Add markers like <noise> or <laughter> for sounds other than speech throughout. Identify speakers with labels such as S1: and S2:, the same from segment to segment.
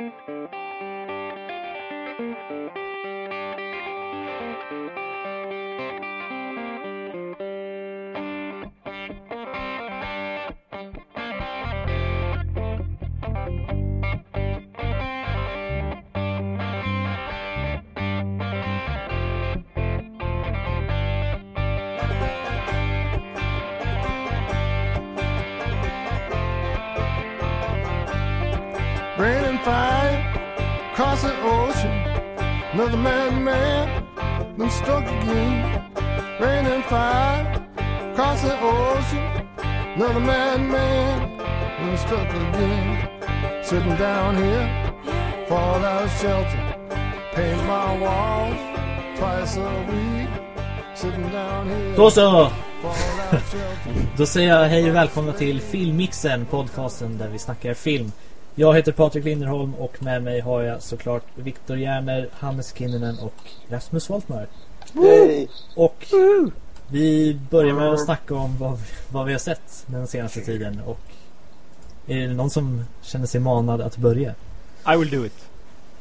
S1: Rain Another man, man, been struck again. Rain and fire across the ocean. Another man, man, been struck again. Sitting down here, fallout shelter. Paint my walls twice a week. Sitting down here.
S2: Då så! <laughs> Då säger jag hej och välkomna till Filmmixen, podcasten där vi snackar film. Jag heter Patrik Linderholm och med mig har jag såklart Viktor Järner, Hannes Kinninen och Rasmus Waltmar.
S3: Hej!
S2: Och vi börjar med att snacka om vad, vad vi har sett den senaste tiden. Och är det någon som känner sig manad att börja?
S4: I will do it.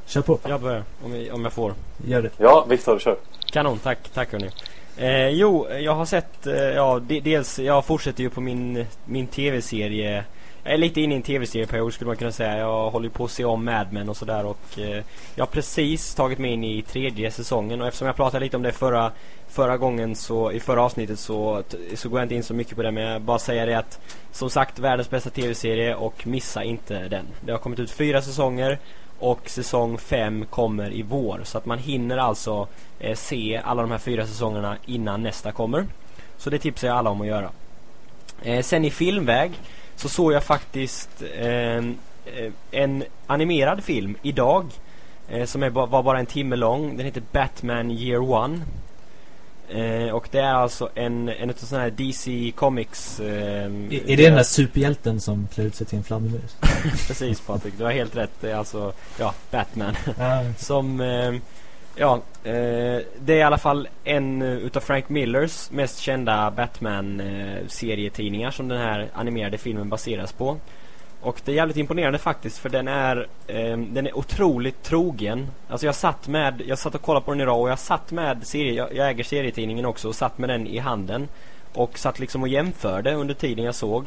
S2: Kör på,
S4: Jag börjar, om jag, om jag får.
S2: gör det.
S3: Ja, Viktor, kör.
S4: Kanon, tack, tack hörni. Eh, jo, jag har sett, eh, ja, de, dels, jag fortsätter ju på min, min tv-serie. Jag är lite inne i en tv-serieperiod skulle man kunna säga. Jag håller ju på att se om Mad Men och sådär och eh, jag har precis tagit mig in i tredje säsongen och eftersom jag pratade lite om det förra, förra gången så, i förra avsnittet så, så går jag inte in så mycket på det men jag bara säger det att som sagt världens bästa tv-serie och missa inte den. Det har kommit ut fyra säsonger och säsong 5 kommer i vår. Så att man hinner alltså eh, se alla de här fyra säsongerna innan nästa kommer. Så det tipsar jag alla om att göra. Eh, sen i filmväg så såg jag faktiskt eh, eh, en animerad film idag. Eh, som är, var bara en timme lång. Den heter Batman Year One. Eh, och det är alltså en, en utav sådana här DC Comics eh,
S2: Är, är det den där superhjälten som klär ut sig till en fladdermus? <laughs>
S4: Precis Patrik, du har helt rätt. Det är alltså, ja, Batman.
S2: Ja, <laughs>
S4: Som, eh, ja, eh, det är i alla fall en eh, utav Frank Millers mest kända Batman-serietidningar eh, som den här animerade filmen baseras på. Och det är jävligt imponerande faktiskt för den är, eh, den är otroligt trogen. Alltså jag satt med, jag satt och kollade på den idag och jag satt med serie, jag, jag äger serietidningen också och satt med den i handen. Och satt liksom och jämförde under tiden jag såg.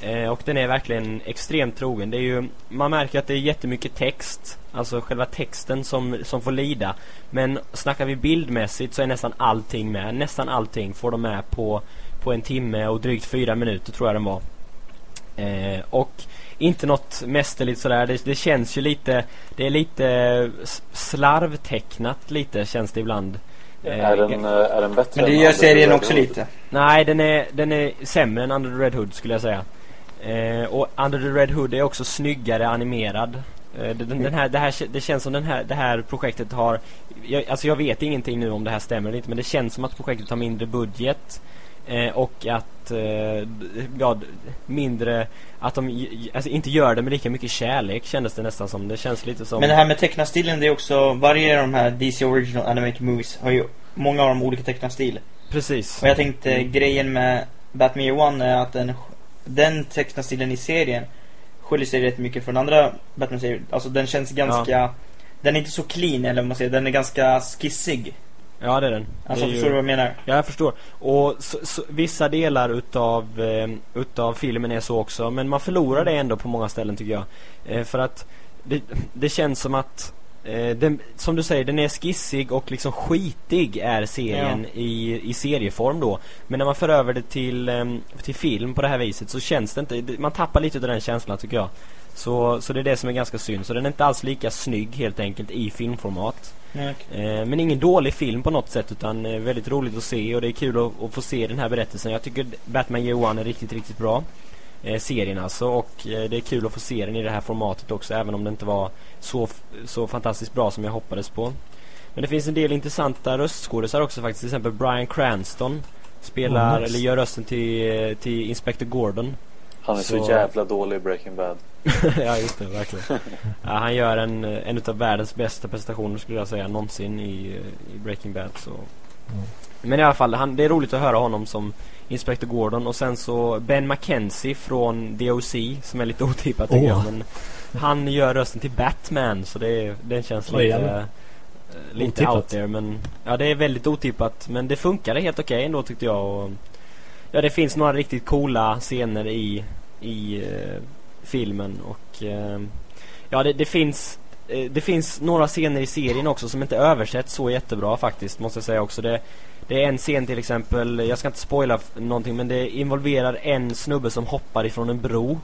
S4: Eh, och den är verkligen extremt trogen. Det är ju, man märker att det är jättemycket text. Alltså själva texten som, som får lida. Men snackar vi bildmässigt så är nästan allting med. Nästan allting får de med på, på en timme och drygt fyra minuter tror jag den var. Eh, och inte något mästerligt sådär. Det, det känns ju lite, det är lite slarvtecknat lite känns det ibland. Eh,
S3: Är den, eh, är den bättre
S5: Men det gör serien också lite.
S4: Nej, den är, den är sämre än Under the Red Hood skulle jag säga. Eh, och Under the Red Hood är också snyggare animerad. Eh, den, den här, det, här, det känns som den här, det här projektet har... Jag, alltså jag vet ingenting nu om det här stämmer eller inte men det känns som att projektet har mindre budget. Eh, och att... Eh, ja, mindre... Att de alltså inte gör det med lika mycket kärlek kändes det nästan som. Det känns lite som...
S5: Men det här med tecknarstilen, det är också, varje av de här DC Original Animated Movies har ju många av dem olika tecknarstil.
S4: Precis.
S5: Och jag tänkte grejen med Batman Year One är att den, den tecknarstilen i serien skiljer sig rätt mycket från andra Batman-serier. Alltså den känns ganska, den är inte så clean eller vad man säger, den är ganska skissig.
S4: Ja, det är den.
S5: Alltså
S4: Det är ju-
S5: förstår du vad jag menar?
S4: Ja, jag förstår. Och så, så, vissa delar utav, eh, utav filmen är så också. Men man förlorar det ändå på många ställen tycker jag. Eh, för att det, det känns som att eh, den, som du säger, den är skissig och liksom skitig är serien i, i serieform då. Men när man för över det till, eh, till film på det här viset så känns det inte, man tappar lite av den känslan tycker jag. Så, så det är det som är ganska synd. Så den är inte alls lika snygg helt enkelt i filmformat.
S5: Ja.
S4: Eh, men ingen dålig film på något sätt utan eh, väldigt roligt att se och det är kul att, att få se den här berättelsen. Jag tycker Batman Year One är riktigt, riktigt bra. Eh, serien alltså och eh, det är kul att få se den i det här formatet också även om det inte var så, så fantastiskt bra som jag hoppades på. Men det finns en del intressanta röstskådisar också faktiskt. Till exempel Bryan Cranston spelar,
S2: Oh, nice.
S4: eller gör rösten till, eh, till Inspector Gordon.
S3: Han är så,
S4: Så-
S3: jävla dålig i Breaking Bad. <laughs>
S4: ja just det, verkligen. ja, han gör en, en av världens bästa prestationer skulle jag säga någonsin i, i Breaking Bad. Så.
S2: Mm.
S4: Men i alla fall, han, det är roligt att höra honom som Inspector Gordon och sen så Ben McKenzie från DOC som är lite otippat
S2: Åh.
S4: jag. Men han gör rösten till Batman så det, den känns
S2: Oj,
S4: lite, eh, lite
S2: Otippat.
S4: out there men ja det är väldigt otippat men det funkade helt okej ändå tyckte jag och, ja det finns några riktigt coola scener i i eh, filmen och eh, ja det, det finns eh, det finns några scener i serien också som inte översätts så jättebra faktiskt måste jag säga också det det är en scen till exempel, jag ska inte spoila någonting men det involverar en snubbe som hoppar ifrån en bro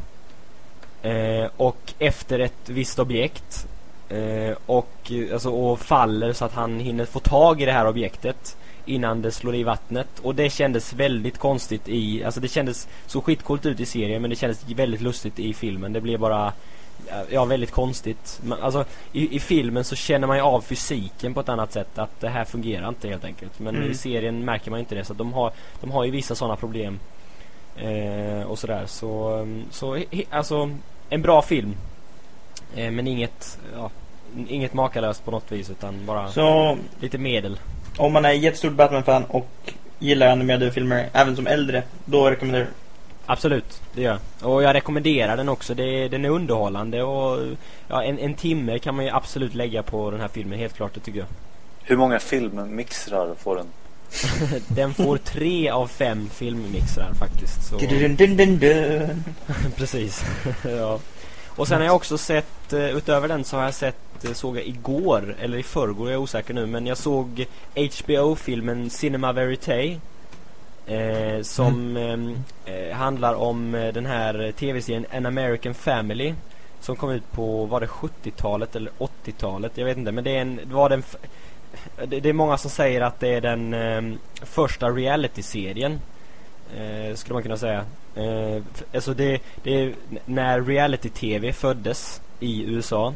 S4: eh, och efter ett visst objekt eh, och, alltså, och faller så att han hinner få tag i det här objektet innan det slår i vattnet och det kändes väldigt konstigt i, alltså det kändes så skitcoolt ut i serien men det kändes väldigt lustigt i filmen. Det blev bara Ja, väldigt konstigt. Men, alltså, i, I filmen så känner man ju av fysiken på ett annat sätt. Att det här fungerar inte helt enkelt. Men
S5: Mm.
S4: i serien märker man inte det. Så de har, de har ju vissa sådana problem. Eh, och sådär. Så, mm, så he, alltså en bra film. Eh, men inget, ja, inget makalöst på något vis. Utan bara
S5: Så
S4: lite medel.
S5: om man är jättestort Batman-fan och gillar animerade filmer, även som äldre, då rekommenderar du.
S4: Absolut, det gör. Och jag rekommenderar den också. Det, den är underhållande och ja, en, en timme kan man ju absolut lägga på den här filmen. Helt klart, det tycker jag.
S3: Hur många filmmixrar får den? <laughs>
S4: Den får tre av fem filmmixrar faktiskt. Så,
S5: Dun, dun, dun, dun. <laughs>
S4: precis. <laughs> ja. Och sen har jag också sett, eh, utöver den så har jag sett, eh, såg jag igår, eller i förrgår, jag är osäker nu, men jag såg HBO-filmen Cinema Verite. Eh, som eh, eh handlar om eh, den här tv-serien An American Family. Som kom ut på, var det 70-talet eller 80-talet? Jag vet inte, men det, är en, det var den... Det, det är många som säger att det är den eh, första reality-serien. Eh, skulle man kunna säga. Eh, alltså det, det är när reality-tv föddes i USA.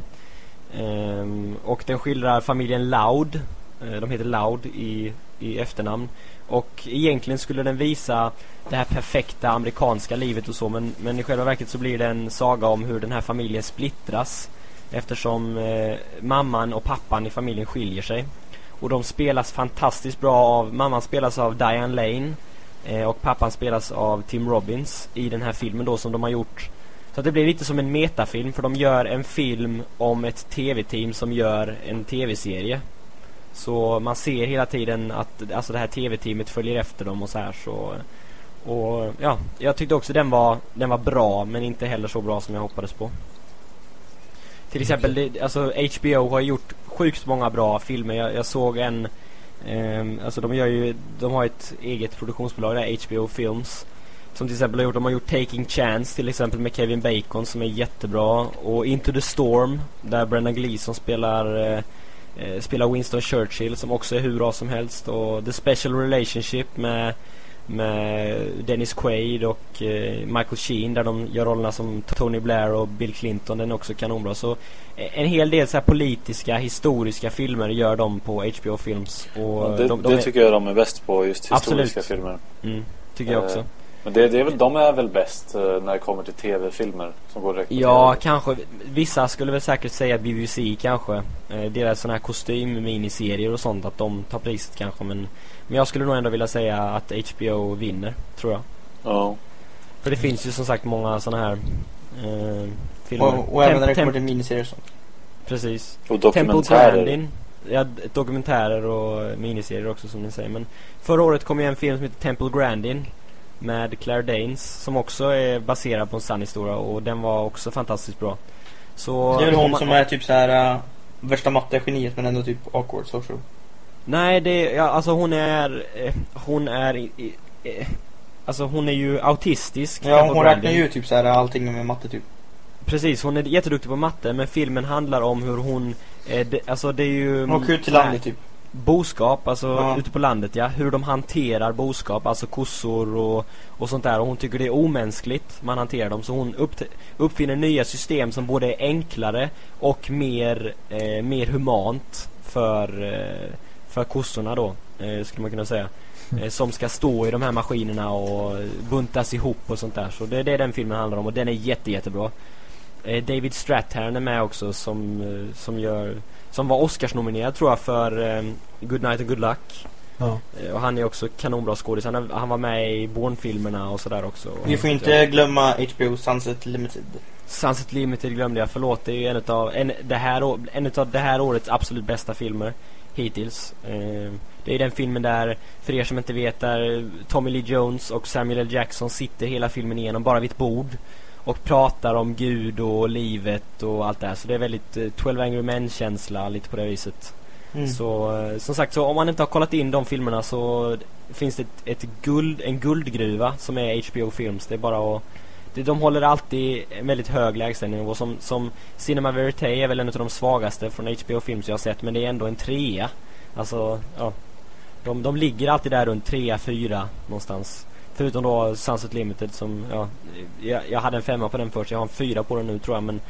S4: Eh, och den skildrar familjen Loud. Eh, de heter Loud i, i efternamn. Och egentligen skulle den visa det här perfekta amerikanska livet och så men, men i själva verket så blir det en saga om hur den här familjen splittras eftersom eh, mamman och pappan i familjen skiljer sig. Och de spelas fantastiskt bra av, mamman spelas av Diane Lane eh, och pappan spelas av Tim Robbins i den här filmen då som de har gjort. Så att det blir lite som en metafilm för de gör en film om ett tv-team som gör en tv-serie. Så man ser hela tiden att alltså det här tv-teamet följer efter dem och så här så och ja, jag tyckte också den var den var bra men inte heller så bra som jag hoppades på. Till exempel det, alltså HBO har gjort sjukt många bra filmer. Jag, jag såg en ehm, alltså de gör ju de har ett eget produktionsbolag där HBO Films som till exempel har gjort, de har gjort Taking Chance till exempel med Kevin Bacon som är jättebra och Into the Storm där Brendan Gleeson spelar eh, eh, spelar Winston Churchill som också är hur bra som helst och The Special Relationship med med Dennis Quaid och eh, Michael Sheen där de gör rollerna som Tony Blair och Bill Clinton den är också kanonbra så eh, en hel del så här politiska historiska filmer gör de på HBO Films och
S3: Ja, det
S4: de, de
S3: det
S4: är,
S3: tycker jag de är bäst på, just
S4: Absolut.
S3: historiska filmer.
S4: mm, tycker jag också
S3: Eh, Men det, det är väl, de är väl bäst eh, när det kommer till tv-filmer som går direkt
S4: Ja,
S3: TV.
S4: kanske. Vissa skulle väl säkert säga BBC kanske. Eh, deras sådana här kostym-miniserier och sånt, att de tar priset kanske. Men, men jag skulle nog ändå vilja säga att HBO vinner, tror jag.
S3: Ja.
S4: För det finns ju som sagt många sådana här eh, filmer.
S5: Och, och även när det kommer till miniserier och sånt.
S4: Precis.
S3: Och
S4: Temple
S3: dokumentärer.
S4: Grandin. Ja, dokumentärer och miniserier också som ni säger. Men förra året kom ju en film som heter Temple Grandin med Claire Danes som också är baserad på en sann historia och den var också fantastiskt bra. Så
S5: Det är väl hon
S4: man-
S5: som är typ så här uh, värsta mattegeniet men ändå typ awkward social.
S4: Nej, det ja, alltså hon är eh, hon är i, eh, alltså hon är ju autistisk.
S5: Ja, hon
S4: Grandin.
S5: räknar ju typ så här allting med matte typ.
S4: Precis, hon är jätteduktig på matte men filmen handlar om hur hon eh, det, alltså det är ju
S5: Hon åker ut till landet typ.
S4: Boskap, alltså
S5: Ja.
S4: ute på landet ja, hur de hanterar boskap, alltså kossor och, och sånt där och hon tycker det är omänskligt man hanterar dem så hon upp, uppfinner nya system som både är enklare och mer, eh, mer humant för, eh, för kossorna då, eh, skulle man kunna säga. Eh, som ska stå i de här maskinerna och buntas ihop och sånt där. Så det är det den filmen handlar om och den är jätte, jättebra. Eh, David Strathairn är med också som, eh, som gör som var Oscarsnominerad tror jag för eh, Good Night and Good Luck.
S2: Ja.
S4: Eh, Och han är också kanonbra skådis. Han, var med i Bourne-filmerna och sådär också.
S5: Vi får inte glömma HBO Sunset Limited.
S4: Sunset Limited glömde jag, förlåt. Det är ju en utav, en, det här, en utav det här årets absolut bästa filmer hittills. Eh, det är den filmen där, för er som inte vet, där Tommy Lee Jones och Samuel L. Jackson sitter hela filmen igenom bara vid ett bord och pratar om Gud och livet och allt det här. Så det är väldigt eh, 12 Angry Men-känsla lite på det viset.
S5: Mm.
S4: Så eh, som sagt, så om man inte har kollat in de filmerna så finns det ett, ett guld, en guldgruva som är HBO Films. Det är bara att det, de håller alltid en väldigt hög lägstanivå som, som Cinema Verite är väl en av de svagaste från HBO Films jag har sett men det är ändå en trea. Alltså, ja. De, de ligger alltid där runt trea, fyra någonstans. Förutom då Sunset Limited som, ja, jag, jag hade en femma på den först. Jag har en fyra på den nu tror jag men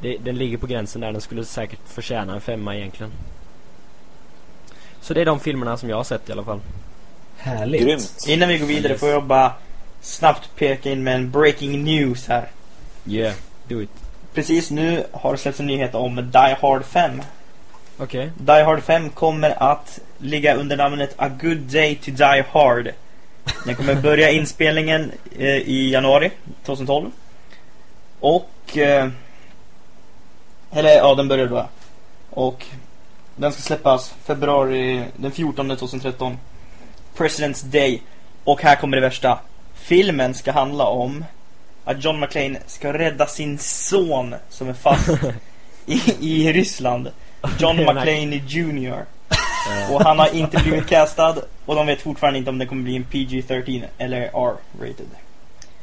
S4: det, den ligger på gränsen där. Den skulle säkert förtjäna en femma egentligen. Så det är de filmerna som jag har sett i alla fall.
S2: Härligt.
S3: Grymt.
S5: Innan vi går vidare
S4: Yes.
S5: får jag bara snabbt peka in med en breaking news här.
S4: Yeah, do it.
S5: Precis nu har det släppts en nyhet om Die Hard 5.
S4: Okej.
S5: Die Hard 5 kommer att ligga under namnet A Good Day to Die Hard. Den kommer börja inspelningen eh, i januari 2012. Och... Eh, eller ja, den börjar då. Och den ska släppas februari den 14 2013. President's Day. Och här kommer det värsta. Filmen ska handla om att John McClane ska rädda sin son som är fast <laughs> i, i Ryssland. John McClane Jr.
S4: Eh, <laughs>
S5: Och han har inte blivit castad och de vet fortfarande inte om det kommer bli en PG-13 eller R-rated.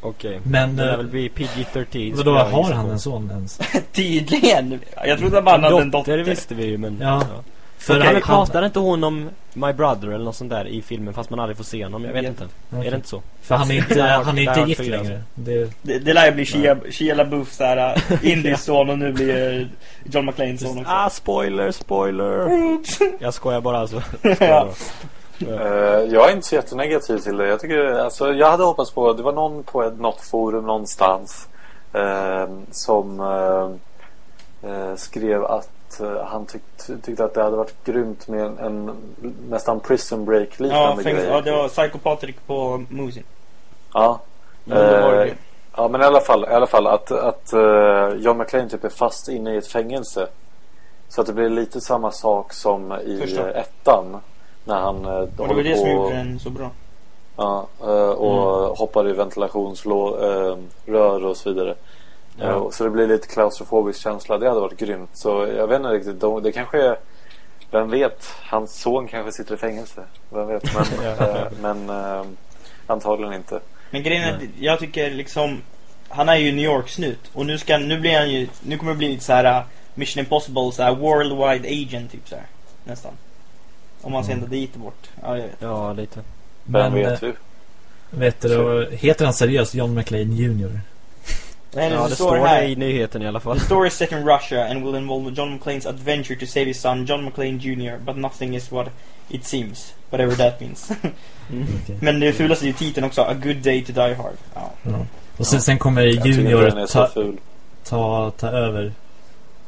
S4: Okej.
S2: Men
S4: Den lär
S2: eh,
S4: väl bli PG-13.
S2: vadå, har han
S4: på.
S2: en son ens? <laughs>
S5: Tydligen! Jag trodde bara han hade en dotter.
S4: Det visste vi ju men...
S2: Ja. För
S4: Okej,
S2: han,
S4: men
S2: han,
S4: pratar inte hon om My Brother eller något sånt där i filmen fast man aldrig får se honom? Jag vet inte.
S2: Okej.
S4: Är det inte så?
S2: för han är inte, han är inte gift längre. Det,
S5: Det, det lär ju bli Shia, Shia LaBeouf såhär, <laughs> Indys son och nu blir John McClanes son också.
S4: Ah, spoiler, spoiler! Jag skojar bara alltså. <laughs>
S5: Ja.
S3: Eh, jag är inte så jättenegativ till det. Jag, tycker, alltså, jag hade hoppats på, det var någon på ett, något forum någonstans eh, som eh, skrev att eh, han tyckte, tyckte att det hade varit grymt med en, en nästan prison break
S5: Ja,
S3: liknande
S5: fängelse,
S3: grej.
S5: ja, det var Psycho Patrick på Musin.
S3: Ja,
S5: Ja, det var
S3: Eh,
S5: det.
S3: Ja men i alla fall, i alla fall att, att eh, John McClane typ är fast inne i ett fängelse. Så att det blir lite samma sak som i
S5: Förstår.
S3: eh, ettan. När han eh,
S5: Och det var det som gjorde den så bra.
S3: ja, eh, och hoppar i ventilationsrör och så vidare.
S4: Ja.
S3: Eh, så det blir lite klaustrofobisk känsla. Det hade varit grymt. Så jag vet inte riktigt. De, det kanske är vem vet? Hans son kanske sitter i fängelse. Vem vet? Men, <laughs> eh, men eh, antagligen inte.
S5: Men grejen är att jag tycker liksom Han är ju New York snut och nu ska nu blir han ju Nu kommer det bli lite så här uh, Mission Impossible så här worldwide agent typ så här Nästan Om man
S2: Mm.
S5: sänder dit och bort Ja jag vet
S4: Ja, lite.
S3: Vem
S2: men
S3: vet
S2: eh,
S3: vi?
S2: vet du, heter han seriöst John McClane Jr?
S5: Nej,
S4: Ja,
S5: det,
S4: det
S5: står
S4: står
S5: här
S4: det i nyheten i alla fall.
S5: The story is set in Russia and will involve John McClane's adventure to save his son John McClane Jr. But nothing is what it seems Whatever that means <laughs>
S4: Mm.
S5: Men det fulaste är ju titeln också A good day to die hard ja.
S2: Ja. Och sen, sen kommer
S3: Jag
S2: Junior ta, ta, ta över.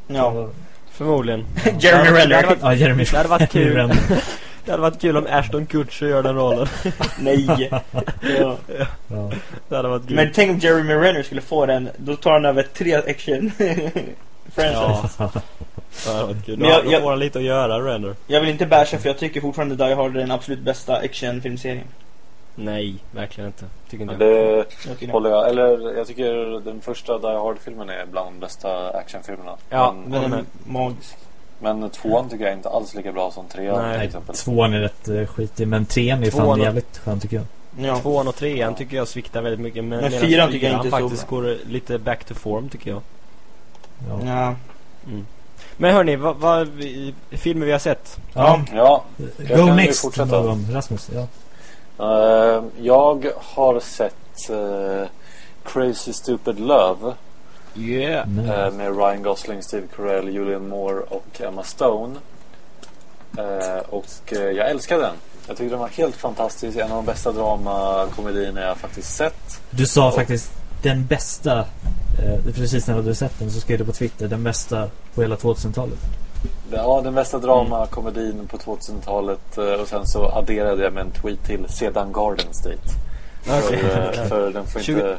S5: ja
S4: Förmodligen. <laughs>
S5: Jeremy
S4: Det
S5: Renner
S2: Ja, Jeremy
S4: Det hade varit kul. <laughs>
S2: Renner.
S4: Det hade varit kul om Ashton Kutcher gör den rollen. <laughs>
S5: Nej ja.
S2: Ja.
S4: Det hade varit kul.
S5: Men tänk om Jeremy Renner skulle få den Då tar han över tre action <laughs> franchise
S4: Ja, det hade varit kul.
S5: Men jag-
S4: Då
S5: jag-
S4: får han lite att göra, Render.
S5: Jag vill inte basha för jag tycker fortfarande Die Hard är den absolut bästa actionfilmserien
S4: Nej, verkligen inte. Tycker inte.
S3: Det
S5: Jag
S3: håller jag. Eller jag tycker den första Die Hard-filmen är bland de bästa actionfilmerna.
S4: Ja,
S3: men,
S4: men-
S5: Den
S4: men-
S5: är magisk
S3: men tvåan tycker jag inte alls lika bra som trean
S4: Nej.
S3: till
S2: Nej,
S3: exempel.
S2: tvåan är rätt uh, skitig, men trean är fan
S4: Tvåan och-
S2: jävligt skön tycker jag.
S5: Ja
S4: Tvåan och trean tycker jag sviktar väldigt mycket. Men,
S5: Men fyran tycker jag inte är så
S4: faktiskt går lite back to form tycker jag.
S2: Ja.
S5: Ja,
S4: Men hörni, vad, vad vi- filmer vi har sett?
S2: Ja.
S3: Ja,
S2: Go
S3: kan ju
S2: next
S3: fortsätta.
S2: någon. Rasmus. Ja.
S3: eh, jag har sett eh, Crazy Stupid Love
S4: Yeah.
S2: Nej.
S3: eh, med Ryan Gosling, Steve Carell, Julian Moore och Emma Stone. Eh, och eh, jag älskar den. Jag tycker den var helt fantastisk. En av de bästa dramakomedierna jag faktiskt sett.
S2: Du sa faktiskt den bästa, precis när du hade sett den så skrev du på Twitter, den bästa på hela 2000-talet.
S3: Ja, den bästa dramakomedin på 2000-talet eh, och sen så adderade jag med en tweet till sedan Garden State. För, eh, för den får
S4: 20
S3: inte...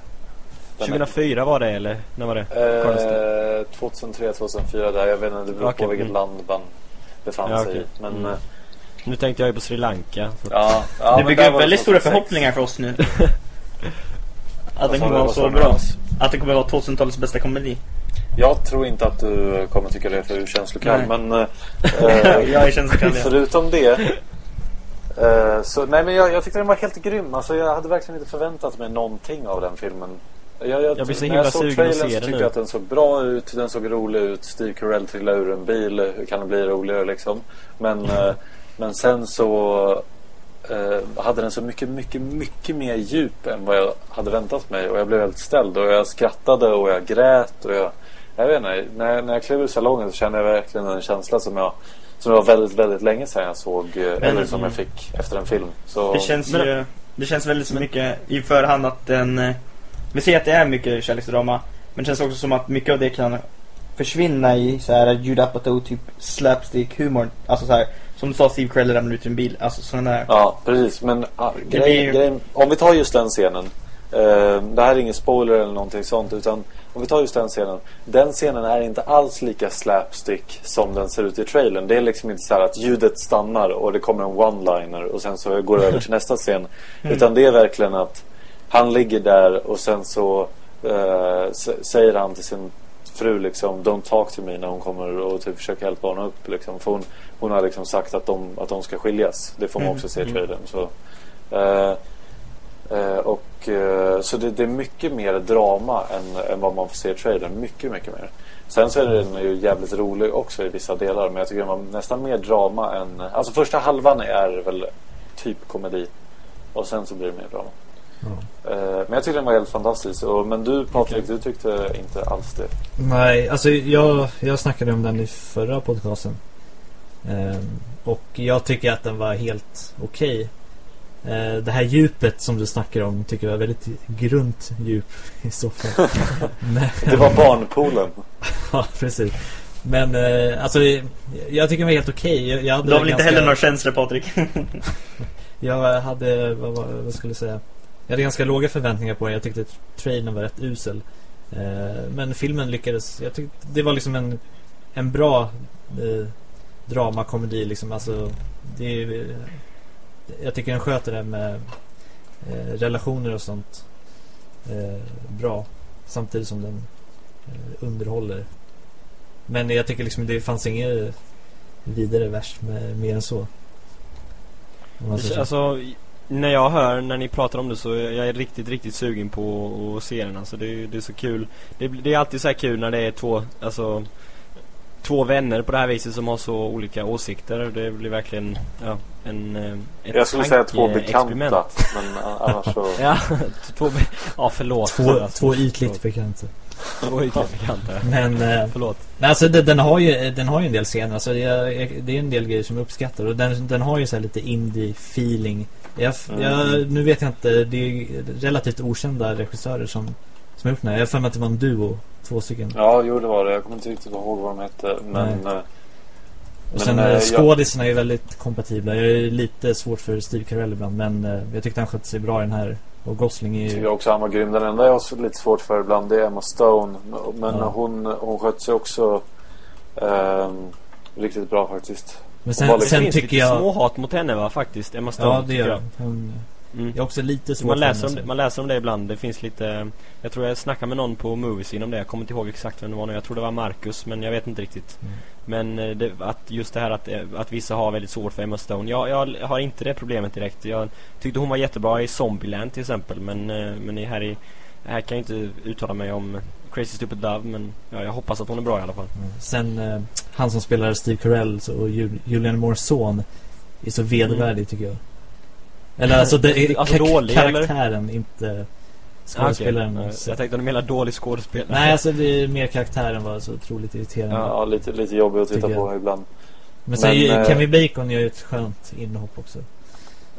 S4: 2004 var det eller? När var det?
S3: Eh, 2003, 2004 där. Jag vet inte, det beror
S4: Okej,
S3: på vilket
S4: mm.
S3: land man befann
S4: Ja,
S3: sig
S4: okej.
S3: i. Men
S4: Mm.
S3: eh,
S4: Nu tänkte jag ju på Sri Lanka. Så.
S3: ja, ja
S5: det
S3: men
S5: bygger upp väldigt stora
S3: 2006.
S5: förhoppningar för oss nu. <laughs> att den
S3: du?
S5: kommer vara så
S3: du?
S5: bra. Att det kommer vara 2000-talets bästa komedi.
S3: Jag tror inte att du kommer tycka det är för känslokall, men... <laughs> eh,
S5: Jag är känslokall.
S3: Förutom det eh, så, nej men jag, jag tyckte den var helt grym. Alltså, jag hade verkligen inte förväntat mig någonting av den filmen. Jag,
S4: Jag blir så himla
S3: jag såg
S4: sugen att se
S3: så
S4: den
S3: tyckte
S4: nu.
S3: jag att den såg bra ut. Den såg rolig ut. Steve Carell trillade ur en bil. Hur kan det bli roligare liksom? Men, <laughs> eh, men sen så eh, hade den så mycket, mycket, mycket mer djup än vad jag hade väntat mig. Och jag blev helt ställd. Och jag skrattade och jag grät. Och jag, jag vet inte, när, när jag klev ur salongen så kände jag verkligen en känsla som jag som det var väldigt, väldigt länge sedan jag såg eh, eller som jag fick efter en film. Så,
S5: Det känns
S4: Men-
S5: ju... Det känns väldigt så mycket i förhand att den... Vi ser att det är mycket kärleksdrama. Men det känns också som att mycket av det kan försvinna i så här Judd Apatow typ slapstick humor. Alltså så här som du sa Steve Carell ramlar ut ur en bil. Alltså sådana där.
S3: Ja, precis. Men ah, grejen,
S5: blir-
S3: grejen, om vi tar just den scenen. Eh, det här är ingen spoiler eller någonting sånt. Utan om vi tar just den scenen. Den scenen är inte alls lika slapstick som den ser ut i trailern. Det är liksom inte så här att ljudet stannar och det kommer en one-liner och sen så går det över till <laughs> nästa scen. Utan det är verkligen att han ligger där och sen så eh, säger han till sin fru liksom Don't talk to me när hon kommer och typ försöker hjälpa honom upp liksom. För hon, hon har liksom sagt att de, att de ska skiljas. Det får man
S5: Mm.
S3: också se i trailern. Så, eh, eh, och, eh, så det, det är mycket mer drama än, än vad man får se i trailern. Mycket, mycket mer. Sen så är den ju jävligt rolig också i vissa delar. Men jag tycker den var nästan mer drama än... Alltså första halvan är väl typ komedi. Och sen så blir det mer drama. Eh, men jag tyckte den var helt fantastisk. Men du Patrik, du tyckte inte alls det.
S2: Nej, alltså jag, jag snackade om den i förra podcasten. Ehm, och jag tycker att den var helt okej. Eh, det här djupet som du snackar om tycker jag var väldigt grunt djup <laughs> i så fall. <laughs> Men-
S3: Det var barnpoolen. <laughs>
S2: Ja, precis. Men eh, alltså jag tycker den var helt okej. Hade
S5: Du har väl inte
S2: ganska-
S5: heller några känslor Patrik?
S2: Jag hade, vad, vad, vad skulle jag säga? Jag hade ganska låga förväntningar på den. Jag tyckte att trailern var rätt usel. Eh, men filmen lyckades. Jag tyckte det var liksom en, en bra eh, dramakomedi liksom. Alltså, det är, eh, jag tycker den sköter det med eh, relationer och sånt eh, bra. Samtidigt som den eh, underhåller. Men jag tycker liksom det fanns inget eh, vidare värst med mer än så.
S4: Alltså, när jag hör när ni pratar om det så är jag riktigt, riktigt sugen på att se den. Alltså, det, är- det är så kul. Det, det är alltid så här kul när det är två, alltså, två vänner på det här viset som har så olika åsikter. Det blir verkligen, ja, en, eh, ett
S3: Jag skulle säga två bekanta. Men annars så... <laughs>
S4: Ja, två, be- ja förlåt.
S2: Två,
S4: Alltså,
S2: två ytligt
S4: förlåt.
S2: bekanta.
S4: Två ytligt bekanta. <laughs>
S2: Men eh,
S4: Förlåt.
S2: nej, alltså, den, den, har ju, den har ju en del scener. Alltså, jag, jag, det är en del grejer som jag uppskattar. Och den, den har ju så här lite indie-feeling. Jag, jag, nu vet jag inte. Det är relativt okända regissörer som, som har gjort den här. Jag har för mig att det var en duo. Två stycken.
S3: Ja, jo det var det. Jag kommer inte riktigt ihåg vad de hette. Men...
S2: Nej.
S3: eh,
S2: Och
S3: Men,
S2: sen
S3: eh,
S2: eh,
S3: jag-
S2: skådisarna är väldigt kompatibla. Jag är lite svårt för Steve Carell ibland. Men eh, jag tyckte han skötte sig bra i den här. Och Gosling är
S3: Jag tycker
S2: ju...
S3: också han var grym. Den enda jag har lite svårt för ibland det är Emma Stone. Men
S2: Ja.
S3: hon, hon sköt sig också ehm, riktigt bra faktiskt.
S2: Men sen, sen
S4: finns
S2: tycker jag...
S4: småhat mot henne va faktiskt, Emma Stone.
S2: Ja, det gör
S4: jag.
S2: Hon,
S4: Mm.
S2: jag är också lite svårt
S4: Man läser, om det, man läser om det ibland. Det finns lite... Jag tror jag snackade med någon på Movies inom det. Jag kommer inte ihåg exakt vem det var nu. Jag tror det var Marcus, men jag vet inte riktigt.
S2: Mm.
S4: Men eh, det, att just det här att, eh, att vissa har väldigt svårt för Emma Stone. Jag, jag har inte det problemet direkt. Jag tyckte hon var jättebra i Zombieland till exempel. Men, eh, men här, i, här kan jag inte uttala mig om Crazy Stupid Love. Men ja, jag hoppas att hon är bra i alla fall.
S2: Mm. Sen eh, han som spelar Steve Carell så- och Ju- Julian Moores son är så vedervärdig tycker jag. Eller alltså, det är <laughs>
S4: Alltså dålig, eller?
S2: karaktären, inte
S4: Ah,
S2: skådespelaren.
S4: Eh,
S2: Så-
S4: Jag tänkte att du menar dålig skådespelare.
S2: Nej, alltså det är mer karaktären var så otroligt irriterande.
S3: Ja, lite, lite jobbig att titta på ibland.
S2: Men sen
S3: Men, eh,
S2: Kevin Bacon gör ju ett skönt inhopp också.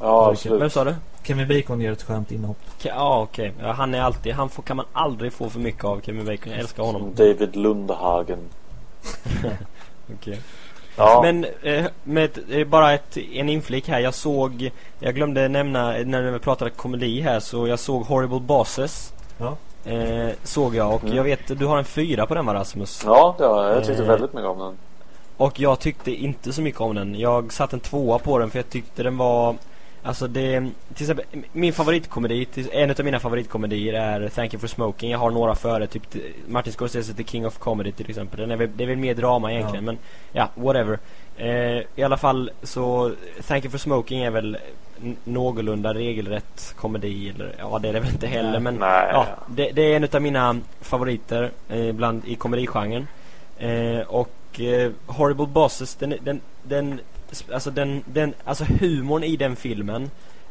S3: Ja, absolut.
S4: Vem sa du?
S2: Kevin Bacon gör ett skönt inhopp.
S4: Ja okej, ja, han är alltid, han får, kan man aldrig få för mycket av Kevin Bacon, jag älskar honom
S3: David Lundhagen. <laughs>
S4: Okej.
S3: Ja.
S4: Men eh, med eh, bara ett, en inflik här. Jag såg, jag glömde nämna när vi pratade komedi här så jag såg Horrible Bosses.
S2: Ja.
S4: Eh, såg jag och
S3: Mm.
S4: jag vet, du har en fyra på den va Rasmus?
S3: Ja, det har jag. Jag tyckte
S4: Eh.
S3: väldigt mycket om den.
S4: Och jag tyckte inte så mycket om den. Jag satte en tvåa på den för jag tyckte den var Alltså det, till exempel min favoritkomedi, en av mina favoritkomedier är Thank You For Smoking. Jag har några före, typ Martin Scorsese The King of Comedy till exempel. Den är väl, det är väl mer drama egentligen men ja, whatever. Eh, I alla fall så Thank You For Smoking är väl någorlunda regelrätt komedi eller ja det är det väl inte heller men
S3: Nej.
S4: ja, det, det är en av mina favoriter eh, bland, i komedigenren. Eh, och eh, Horrible Bosses, den, den, den, alltså den, den, alltså humorn i den filmen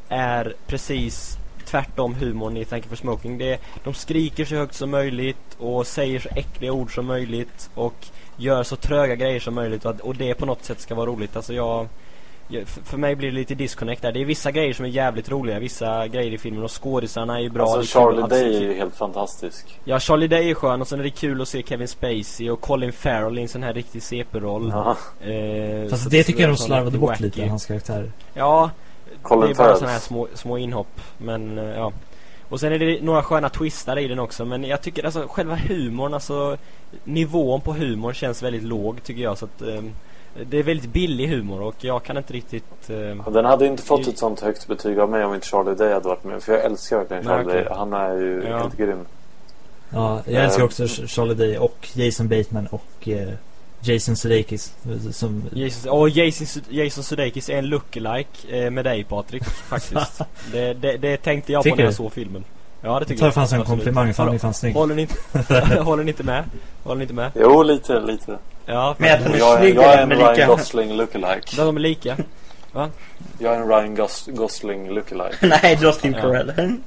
S4: är precis tvärtom humorn i Thank You For Smoking. Det, är- de skriker så högt som möjligt och säger så äckliga ord som möjligt och gör så tröga grejer som möjligt och, att- och det på något sätt ska vara roligt. Alltså jag, jag för, mig blir det lite disconnect där. Det är vissa grejer som är jävligt roliga, vissa grejer i filmen och skådisarna är ju bra.
S3: alltså Charlie Day
S4: se-
S3: är ju helt fantastisk.
S4: Ja, Charlie Day är skön och sen är det kul att se Kevin Spacey och Colin Farrell i en sån här riktig CP-roll.
S3: Ja.
S4: Eh,
S2: Fast
S4: så-
S2: det
S4: så
S2: tycker jag de slarvade bort
S4: wacky.
S2: lite, hans karaktär.
S4: Ja,
S3: Colin
S4: det är bara såna här små, små inhopp. Men eh, ja. Och sen är det några sköna twistar i den också. Men jag tycker alltså själva humorn, alltså nivån på humor känns väldigt låg tycker jag. Så att eh, det är väldigt billig humor och jag kan inte riktigt... Eh,
S3: Den hade inte fått
S4: I-
S3: ett sånt högt betyg av mig om inte Charlie Day hade varit med. För jag älskar verkligen
S4: Nej,
S3: Charlie
S4: okej.
S3: Day. Han är ju
S4: Ja.
S3: helt grym.
S2: Ja, jag
S3: Eh,
S2: älskar också Ch- Charlie Day och Jason Bateman och eh, Jason Sudeikis. eh, Som,
S4: Jason, och Jason, Jason Sudeikis är en lookalike eh, med dig Patrik faktiskt. <laughs> det, det, det tänkte jag
S2: Tycker
S4: på när jag såg filmen. Ja det tycker
S2: tar
S4: jag.
S2: fan som en komplimang för han är fan snygg.
S4: Håller ni inte, <laughs> <laughs> håller ni inte med? Håller ni inte med?
S3: Jo, lite, lite.
S4: Ja,
S5: Men att hon är
S3: Jag, är-
S5: snygg
S3: jag är en Ryan
S5: lika...
S3: Gosling lookalike.
S4: de är lika.
S3: Jag är en Ryan Gos- Gosling lookalike. <laughs>
S5: Nej, Justin
S4: Ja.
S5: Carell. <laughs>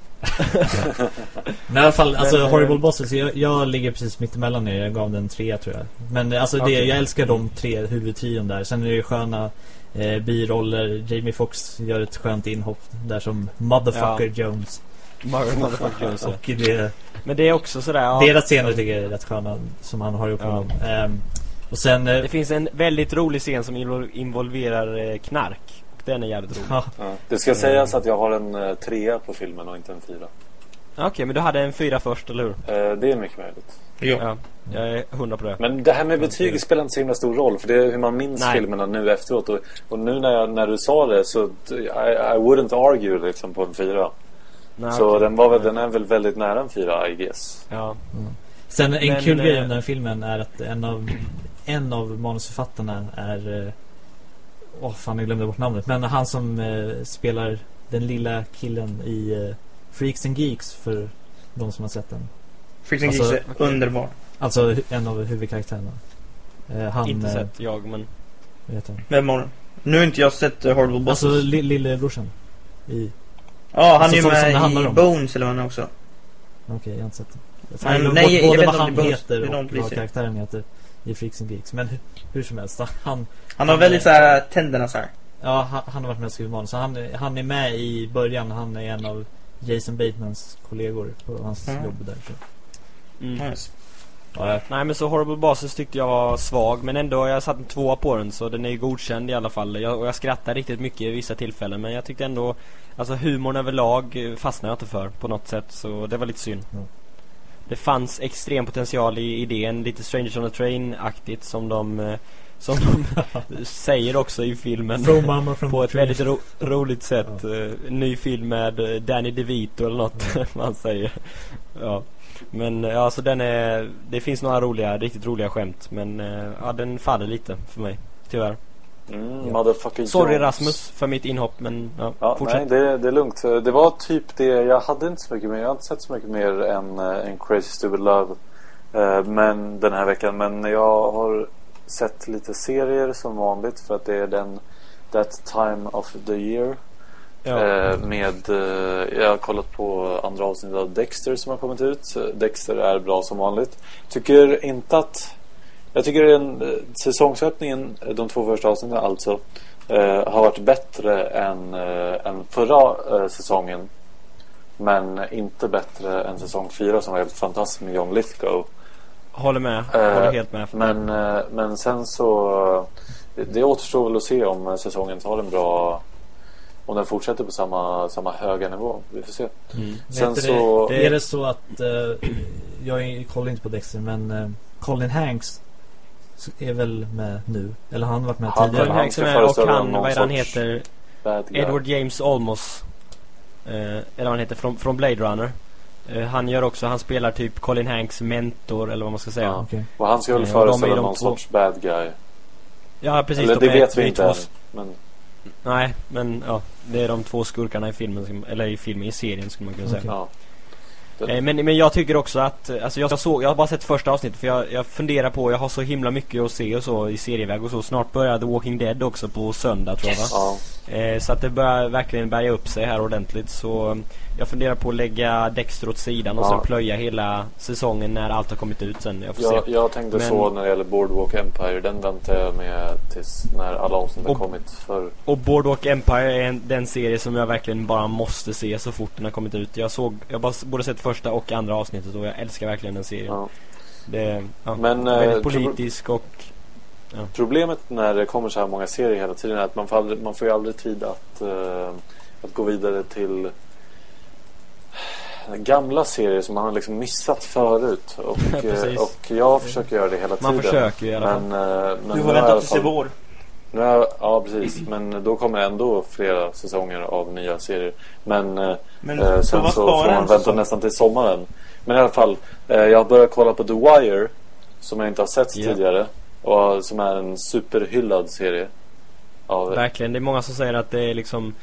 S2: Men i alla fall, alltså
S4: eh,
S2: Horrible Bosses, jag, jag ligger precis mitt emellan er. Jag gav den tre tror jag. Men alltså det,
S4: Okej.
S2: jag älskar de tre huvudtrion där. Sen är det ju sköna eh, biroller. Jamie Foxx gör ett skönt inhopp där som Motherfucker Jones.
S4: Mother- Motherfucker Jones, ja.
S2: Och det,
S4: Men det är också sådär, ja,
S2: deras scener tycker jag är rätt sköna som han har gjort med
S4: Ja.
S2: dem. Ehm, och sen... Eh,
S4: Det finns en väldigt rolig scen som invol- involverar eh, knark. Och den är jävligt rolig.
S2: ja,
S3: Ja. Det ska sägas att jag har en uh, trea på filmen och inte en fyra.
S4: Okej, men du hade en fyra först, eller hur?
S3: Eh, det är mycket möjligt.
S5: Jo.
S4: Ja, jag är hundra på det.
S3: Men det här med betyg spelar inte så himla stor roll. För det är hur man minns
S4: Nej.
S3: filmerna nu efteråt. Och, och nu när, jag, när du sa det så I, I wouldn't argue liksom på en fyra.
S4: Nej,
S3: så
S4: okej.
S3: den, var väl, den är väl väldigt nära en fyra I guess.
S4: Ja.
S2: Sen en
S4: Men,
S2: kul grej
S4: eh,
S2: om den här filmen är att en av, en av manusförfattarna är... eh, Åh fan, jag glömde bort namnet. Men han som eh, spelar den lilla killen i eh, Freaks and Geeks för de som har sett den.
S5: Freaks and
S2: Alltså,
S5: Geeks är underbar.
S2: Alltså en av huvudkaraktärerna. Eh, han...
S4: Inte
S2: eh,
S4: sett jag, men...
S2: heter han?
S5: Vem har? Nu har inte jag sett uh, Horrible Bosses.
S2: Alltså li, lillebrorsan. I...
S5: ja, han
S2: alltså,
S5: är ju
S2: det
S5: med i
S2: om.
S5: Bones eller vad han också.
S2: Okej, jag har inte sett Fan, glömde
S5: nej,
S2: bort
S5: jag
S2: både
S5: vet
S2: vad han
S5: det
S2: heter
S5: Det
S2: och vad karaktären heter i Freaks and Geeks. Men hur, hur som helst, han...
S5: Han har väldigt såhär tänderna så här.
S2: Ja, han, han har varit med och skrivit manus. Så han, han är med i början. Han är en av Jason Batemans kollegor på hans
S5: Mm.
S2: jobb där. Så.
S4: Mm.
S5: Nice.
S2: Ja,
S4: Nej men så Horrible Bosses tyckte jag var svag men ändå jag satt en tvåa på den så den är ju godkänd i alla fall. Jag, och jag skrattar riktigt mycket i vissa tillfällen men jag tyckte ändå Alltså humorn överlag fastnade jag inte för på något sätt så det var lite synd.
S2: Ja.
S4: Det fanns extrem potential i idén, lite Strangers on a Train-aktigt som de eh, Som de <laughs> säger också i filmen. På ett väldigt ro roligt sätt.
S2: Ja.
S4: Eh, ny film med eh, Danny DeVito eller något <laughs> man säger. Ja. Men ja, så den är, det finns några roliga, riktigt roliga skämt. Men ja, den faller lite för mig. Tyvärr.
S3: Mm,
S2: Ja.
S4: Sorry. Rasmus för mitt inhopp men ja,
S3: Ja, nej,
S4: fortsätt.
S3: det, det är lugnt. Det var typ det. Jag hade inte så mycket mer. Jag har inte sett så mycket mer än, uh, än Crazy Stupid Love. eh, men den här veckan. Men jag har sett lite serier som vanligt. För att det är den That time of the year.
S4: Ja.
S3: Eh, med, eh, jag har kollat på andra avsnittet av Dexter som har kommit ut. Dexter är bra som vanligt. Tycker inte att... Jag tycker den, eh, säsongsöppningen, de två första avsnitten alltså, eh, har varit bättre än, eh, än förra eh, säsongen. Men inte bättre än säsong fyra som var helt fantastisk med John Lithgow.
S4: Håller med.
S3: Eh,
S4: Håller helt med.
S3: Men, eh, men sen så... Det, det återstår väl att se om säsongen tar en bra... Om den fortsätter på samma, samma höga nivå. Vi får se.
S4: Mm.
S3: Sen så...
S2: det, är det så att Jag är- kollar inte på Dexter men Colin Hanks Är väl med nu Eller har han varit med
S3: Han-
S2: tidigare?
S3: Han
S4: Hanks
S3: ska
S4: är med och han, vad är han heter? Edward James Olmos. Eh, eller vad han heter, från, från Blade Runner. Eh, han gör också, han spelar typ Colin Hanks mentor eller vad man ska säga.
S3: Ja.
S4: Ja,
S2: Okej.
S3: Och han ska väl
S4: Eh, och de är
S3: föreställa någon
S4: två-
S3: sorts bad guy.
S4: precis.
S3: Eller
S4: de
S3: det
S4: är-
S3: vet vi inte
S4: två
S3: Men
S4: Nej, men ja. Det är de två skurkarna i filmen, som- eller i filmen, i serien skulle man kunna säga.
S2: Okej.
S3: ja.
S4: Eh, Men, men jag tycker också att, eh, alltså jag, såg, jag har bara sett första avsnittet för jag, jag funderar på, jag har så himla mycket att se och så i serieväg och så. Snart börjar The Walking Dead också på söndag tror jag va?
S3: ja.
S4: Eh, så att det börjar verkligen bärga upp sig här ordentligt. Så jag funderar på att lägga Dexter åt sidan och
S3: Ja.
S4: sen plöja hela säsongen när allt har kommit ut sen. Jag får
S3: Jag,
S4: se.
S3: jag tänkte
S4: Men-
S3: så när det gäller Boardwalk Empire. Den väntar jag med tills när alla avsnitt har kommit. För
S4: Och Boardwalk Empire är en, den serie som jag verkligen bara måste se så fort den har kommit ut. Jag såg, jag bara både sett första och andra avsnittet och jag älskar verkligen den serien.
S3: ja.
S4: Det, ja,
S3: Men, eh,
S4: väldigt
S3: tror-
S4: politisk och
S3: Problemet när det kommer så här många serier hela tiden är att man får, aldrig, man får ju aldrig tid att, eh, att gå vidare till gamla serier som man har liksom missat förut. Och, <laughs> eh, och jag försöker göra det hela tiden.
S4: man försöker i alla fall.
S3: Men, eh, men
S5: Du
S3: alla
S5: väntat tills i vår.
S3: Nu är jag, ja, precis. Men då kommer ändå flera säsonger av nya serier. Men eh,
S5: Men
S3: eh, sen så får man vänta
S5: säsong.
S3: nästan till sommaren. Men i alla fall, eh, jag har börjat kolla på The Wire. Som jag inte har sett
S4: Ja.
S3: tidigare. Och som är en superhyllad serie. Av,
S4: Verkligen, det är många som säger att det är liksom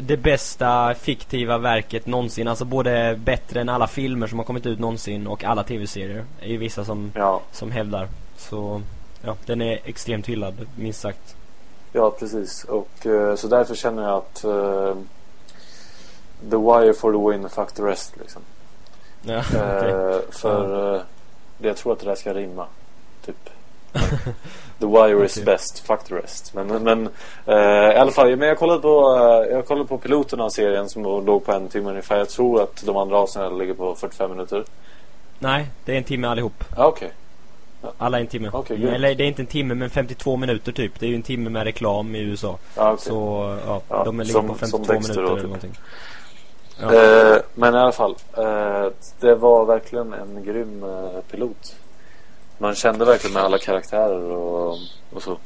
S4: det bästa fiktiva verket någonsin. Alltså både bättre än alla filmer som har kommit ut någonsin och alla tv-serier. är ju vissa som,
S3: ja,
S4: som hävdar. Så ja, den är extremt hyllad, minst sagt.
S3: ja, precis. Och eh, så därför känner jag att eh, The Wire for the win, fuck the rest liksom.
S4: Ja, okej.
S3: Eh, för eh, jag tror att det där ska rimma. Typ. <laughs> The wire is best, fuck the rest. Men, men eh, i alla fall, men jag kollade på, eh, jag kollade på piloten av serien som låg på en timme ungefär. Jag tror att de andra avsnitten ligger på 45 minuter.
S4: Nej, det är en timme allihop.
S3: Ja, okej.
S4: Alla är en timme. Mm,
S3: grymt.
S4: Eller det är inte en timme men 52 minuter typ. Det är ju en timme med reklam i USA.
S3: Ja, okej.
S4: Så ja,
S3: Ja,
S4: de ligger
S3: som-
S4: på
S3: som
S4: 52
S3: Dexter
S4: minuter
S3: då,
S4: eller
S3: typ.
S4: någonting. Ja.
S3: Eh, men i alla fall, eh, det var verkligen en grym eh, pilot. Man kände verkligen med alla karaktärer och, och så.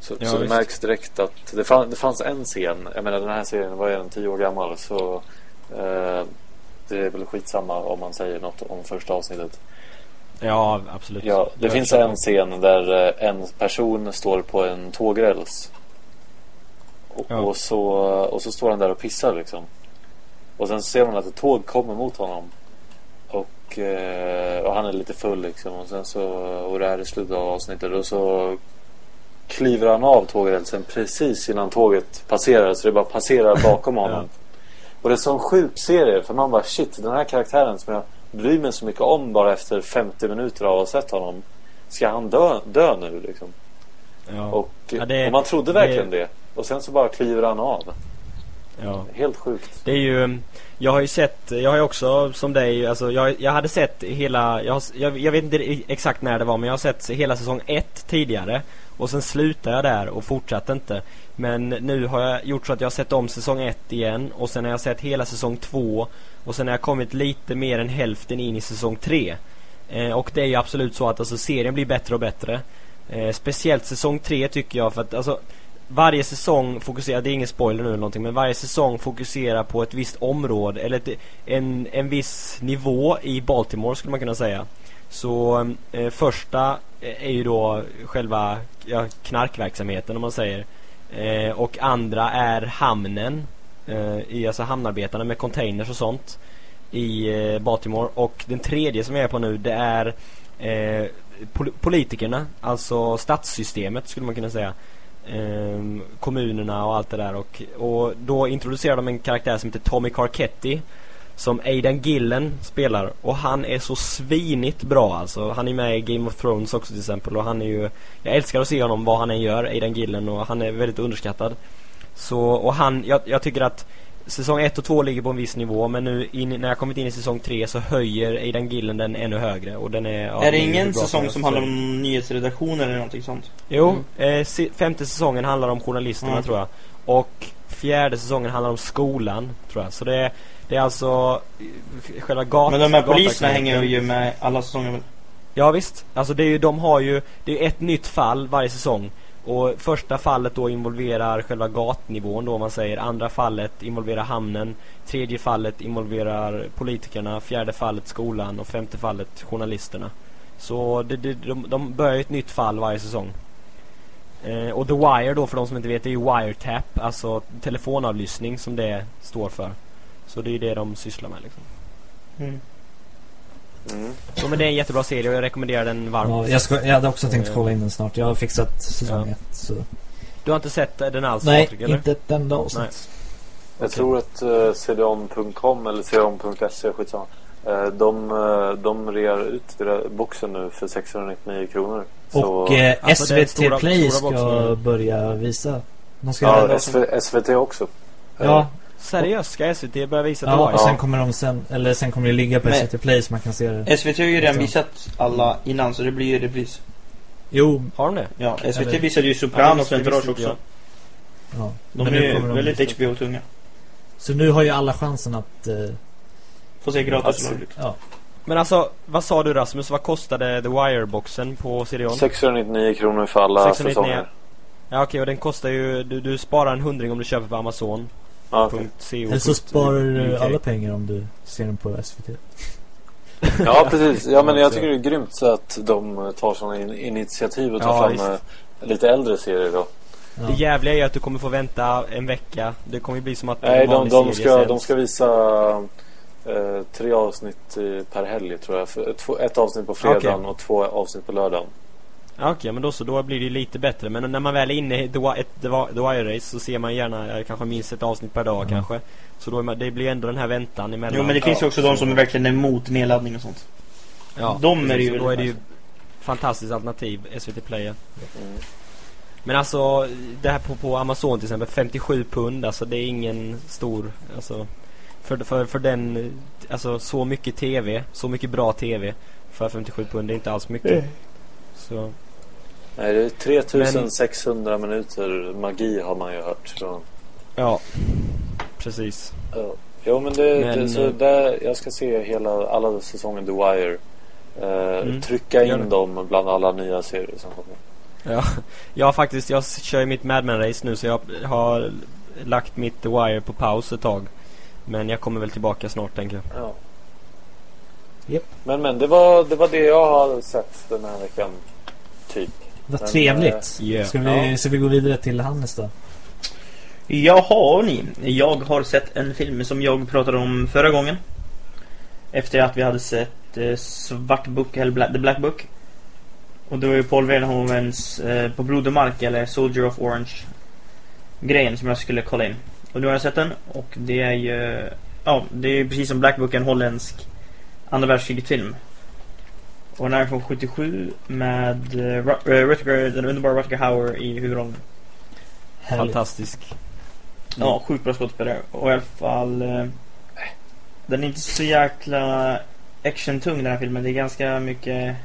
S3: Så,
S4: Ja,
S3: så det märks direkt att det, fann, det fanns en scen. Jag menar den här serien var redan tio år gammal så eh, det är väl skitsamma om man säger något om första avsnittet.
S4: ja, absolut.
S3: Ja, det
S4: Jag
S3: finns en scen där eh, en person står på en tågräls. Och,
S4: Ja.
S3: och, så, och så står han där och pissar liksom. Och sen ser man att ett tåg kommer mot honom. Och, eh, och han är lite full liksom. Och sen så, och det här är slutet av avsnittet. Och så kliver han av tågrälsen precis innan tåget passerar. Så det bara passerar <laughs> bakom honom. Och det är en sån sjuk serie. För man bara shit, den här karaktären som jag bryr mig så mycket om bara efter 50 minuter av att ha sett honom. Ska han dö, dö nu liksom?
S4: Ja.
S3: Och,
S4: Ja, det-
S3: och man trodde
S4: det-
S3: verkligen det. Och sen så bara kliver han av.
S4: ja.
S3: Helt sjukt.
S4: Det är ju Jag har ju sett Jag har ju också som dig Alltså jag, jag hade sett hela jag, jag, jag vet inte exakt när det var Men jag har sett hela säsong ett tidigare Och sen slutade jag där och fortsatte inte Men nu har jag gjort så att jag har sett om säsong ett igen Och sen har jag sett hela säsong två Och sen har jag kommit lite mer än hälften in i säsong tre eh, Och det är ju absolut så att alltså serien blir bättre och bättre eh, Speciellt säsong tre tycker jag för att alltså varje säsong fokuserar, det är ingen spoiler nu eller någonting, men varje säsong fokuserar på ett visst område eller ett, en, en viss nivå i Baltimore skulle man kunna säga. Så eh, första eh, är ju då själva ja, knarkverksamheten om man säger. Eh, och andra är hamnen, eh, i, alltså hamnarbetarna med containers och sånt i eh, Baltimore. Och den tredje som jag är på nu det är eh, pol- politikerna, alltså stadssystemet skulle man kunna säga ehm, kommunerna och allt det där och, och då introducerar de en karaktär som heter Tommy Carchetti som Aidan Gillen spelar och han är så svinigt bra alltså. Han är med i Game of Thrones också till exempel och han är ju Jag älskar att se honom vad han än gör, Aidan Gillen och han är väldigt underskattad. Så, och han, jag, jag tycker att säsong 1 och 2 ligger på en viss nivå men nu in, när jag kommit in i säsong 3 så höjer Aidan Gillen den ännu högre och den är... ja,
S5: är det ingen säsong som handlar om nyhetsredaktioner eller någonting sånt?
S4: Jo, eh, se- femte säsongen handlar om journalisterna
S5: Mm.
S4: tror jag. Och fjärde säsongen handlar om skolan tror jag. Så det är, det är alltså eh, själva gat...
S5: Men de här poliserna hänger ju med alla säsonger väl?
S4: Ja visst. Alltså det är ju, de har ju, det är ett nytt fall varje säsong. Och första fallet då involverar själva gatnivån då om man säger. Andra fallet involverar hamnen. Tredje fallet involverar politikerna. Fjärde fallet skolan. Och femte fallet journalisterna. Så det, det, de, de börjar ju ett nytt fall varje säsong. Eh, och The Wire då för de som inte vet det är ju wiretap. Alltså telefonavlyssning som det står för. Så det är ju det de sysslar med liksom.
S5: Mm.
S3: Mm.
S4: Så men det är en jättebra serie och jag rekommenderar den varmt.
S2: Ja, jag, ska, jag hade också tänkt
S4: Ja.
S2: kolla in den snart. Jag har fixat säsong
S4: Ja.
S2: ett. Så.
S4: Du har inte sett den alls
S2: Nej,
S4: Patrik, eller?
S2: inte ett enda avsnitt.
S3: Jag tror att uh, cdon.com eller cdon.se, skitsamma. Uh, de, uh, de rear ut boxen nu för 699 kronor.
S2: Och eh,
S4: Alltså, är
S2: SVT
S4: stora-
S2: Play
S4: stora
S2: ska börja visa. De ska
S3: ja, SV, SVT också.
S2: Ja,
S4: Seriöst, ska SVT börja visa
S2: ja, och sen kommer de sen, eller sen kommer det ligga på
S5: Men-
S2: SVT Play så man kan se det.
S5: SVT har ju redan
S2: Ja.
S5: visat alla innan så det blir ju repris.
S2: Jo,
S4: Har de det?
S5: Ja, SVT
S2: Eller-
S5: visade ju Sopranos och Entourage också.
S2: ja.
S5: De
S2: Men
S5: är
S2: nu
S5: ju
S2: kommer de
S5: väldigt
S2: visa.
S5: HBO-tunga.
S2: Så nu har ju alla chansen att... Eh,
S5: Får se gratis
S3: Alltså,
S5: lagligt.
S2: ja.
S4: Men alltså, vad sa du Rasmus? Vad kostade The Wire-boxen på CDON?
S3: 699 kronor för alla
S4: 699.
S3: säsonger.
S4: Ja okej, och den kostar ju... Du, du sparar en hundring om du köper på Amazon. .co.
S2: Eller så sparar du
S4: UK.
S2: alla pengar om du ser den på SVT.
S3: ja, precis. Ja, men jag <laughs> tycker det är grymt så att de tar sådana in initiativ och tar
S4: Ja,
S3: fram
S4: visst.
S3: eh, lite äldre serier då.
S2: Ja.
S4: Det jävliga är ju att du kommer få vänta en vecka. Det kommer ju bli som att
S3: Nej, de, de, ska, de ska visa eh, tre avsnitt per helg tror jag. Två, ett avsnitt på fredagen och två avsnitt på lördagen.
S4: Ja, Okej, men då så, då blir det lite bättre. Men när man väl är inne i The, ett The, Wi- The Wire Race så ser man gärna kanske minst ett avsnitt per dag
S2: Mm.
S4: kanske. Så då är man, det blir ändå den här väntan emellan.
S5: Jo men det finns ju också de som är verkligen emot nedladdning och sånt.
S4: ja,
S5: de är det ju
S4: Då är det ju fantastiskt alternativ, SVT Play.
S3: Mm.
S4: Men alltså, det här på, på Amazon till exempel, 57 pund, alltså det är ingen stor, alltså för, för, för den, alltså så mycket TV, så mycket bra TV för 57 pund, det är inte alls mycket. Så,
S3: Nej, det är 3600 minuter magi har man ju hört. Så.
S4: ja, precis.
S3: Ja. Jo men det,
S4: Men,
S3: det så
S4: eh,
S3: där, jag ska se hela, alla säsonger The Wire. Eh,
S4: Mm.
S3: Trycka in dem bland alla nya serier som kommer.
S4: Ja, jag har faktiskt, jag kör ju mitt Madman-race nu så jag har lagt mitt The Wire på paus ett tag. Men jag kommer väl tillbaka snart tänker jag.
S3: Ja.
S2: Japp.
S3: Men men det var, det var det jag har sett den här veckan. Typ.
S2: Vad
S3: Men,
S2: trevligt.
S4: eh, yeah.
S2: Ska, vi,
S3: Ja.
S2: ska vi gå vidare till Hannes då?
S5: Jaha ni, jag har sett en film som jag pratade om förra gången. Efter att vi hade sett eh, Svart Book eller Black, The Black Book. Och det var ju Paul Verhoevens eh, På Brodermark eller Soldier of Orange grejen som jag skulle kolla in. Och nu har jag sett den och det är ju Ja, det är ju precis som Black Book en holländsk andra världskriget film. Och den är från 77 med eh, Ru- eh, Rutger, den underbara Rutger Hauer i huvudrollen.
S4: Fantastisk.
S5: Ja, sjukt bra skådespelare. Och i alla fall... Eh, den är inte så jäkla actiontung den här filmen. Det är ganska mycket...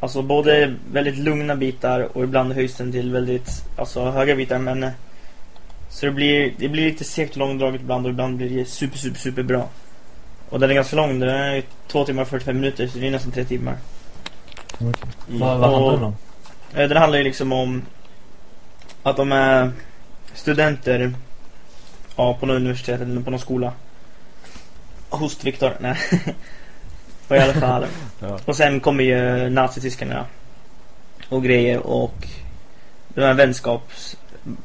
S5: Alltså både väldigt lugna bitar och ibland höjs den till väldigt alltså, höga bitar. Men... eh, Så det blir, det blir lite segt och långdraget ibland och ibland blir det super, super, super bra. Och den är ganska lång. Den är ju två timmar och 45 minuter så det är nästan tre timmar.
S2: Okej.
S4: Mm.
S2: Vad, vad handlar den om?
S5: Eh, Den handlar ju liksom om att de är studenter ja, på något universitet eller på någon skola. Hos Viktor, nej. <laughs> och i alla fall. <laughs>
S4: Ja.
S5: Och sen kommer ju nazityskarna och grejer och den här vänskaps,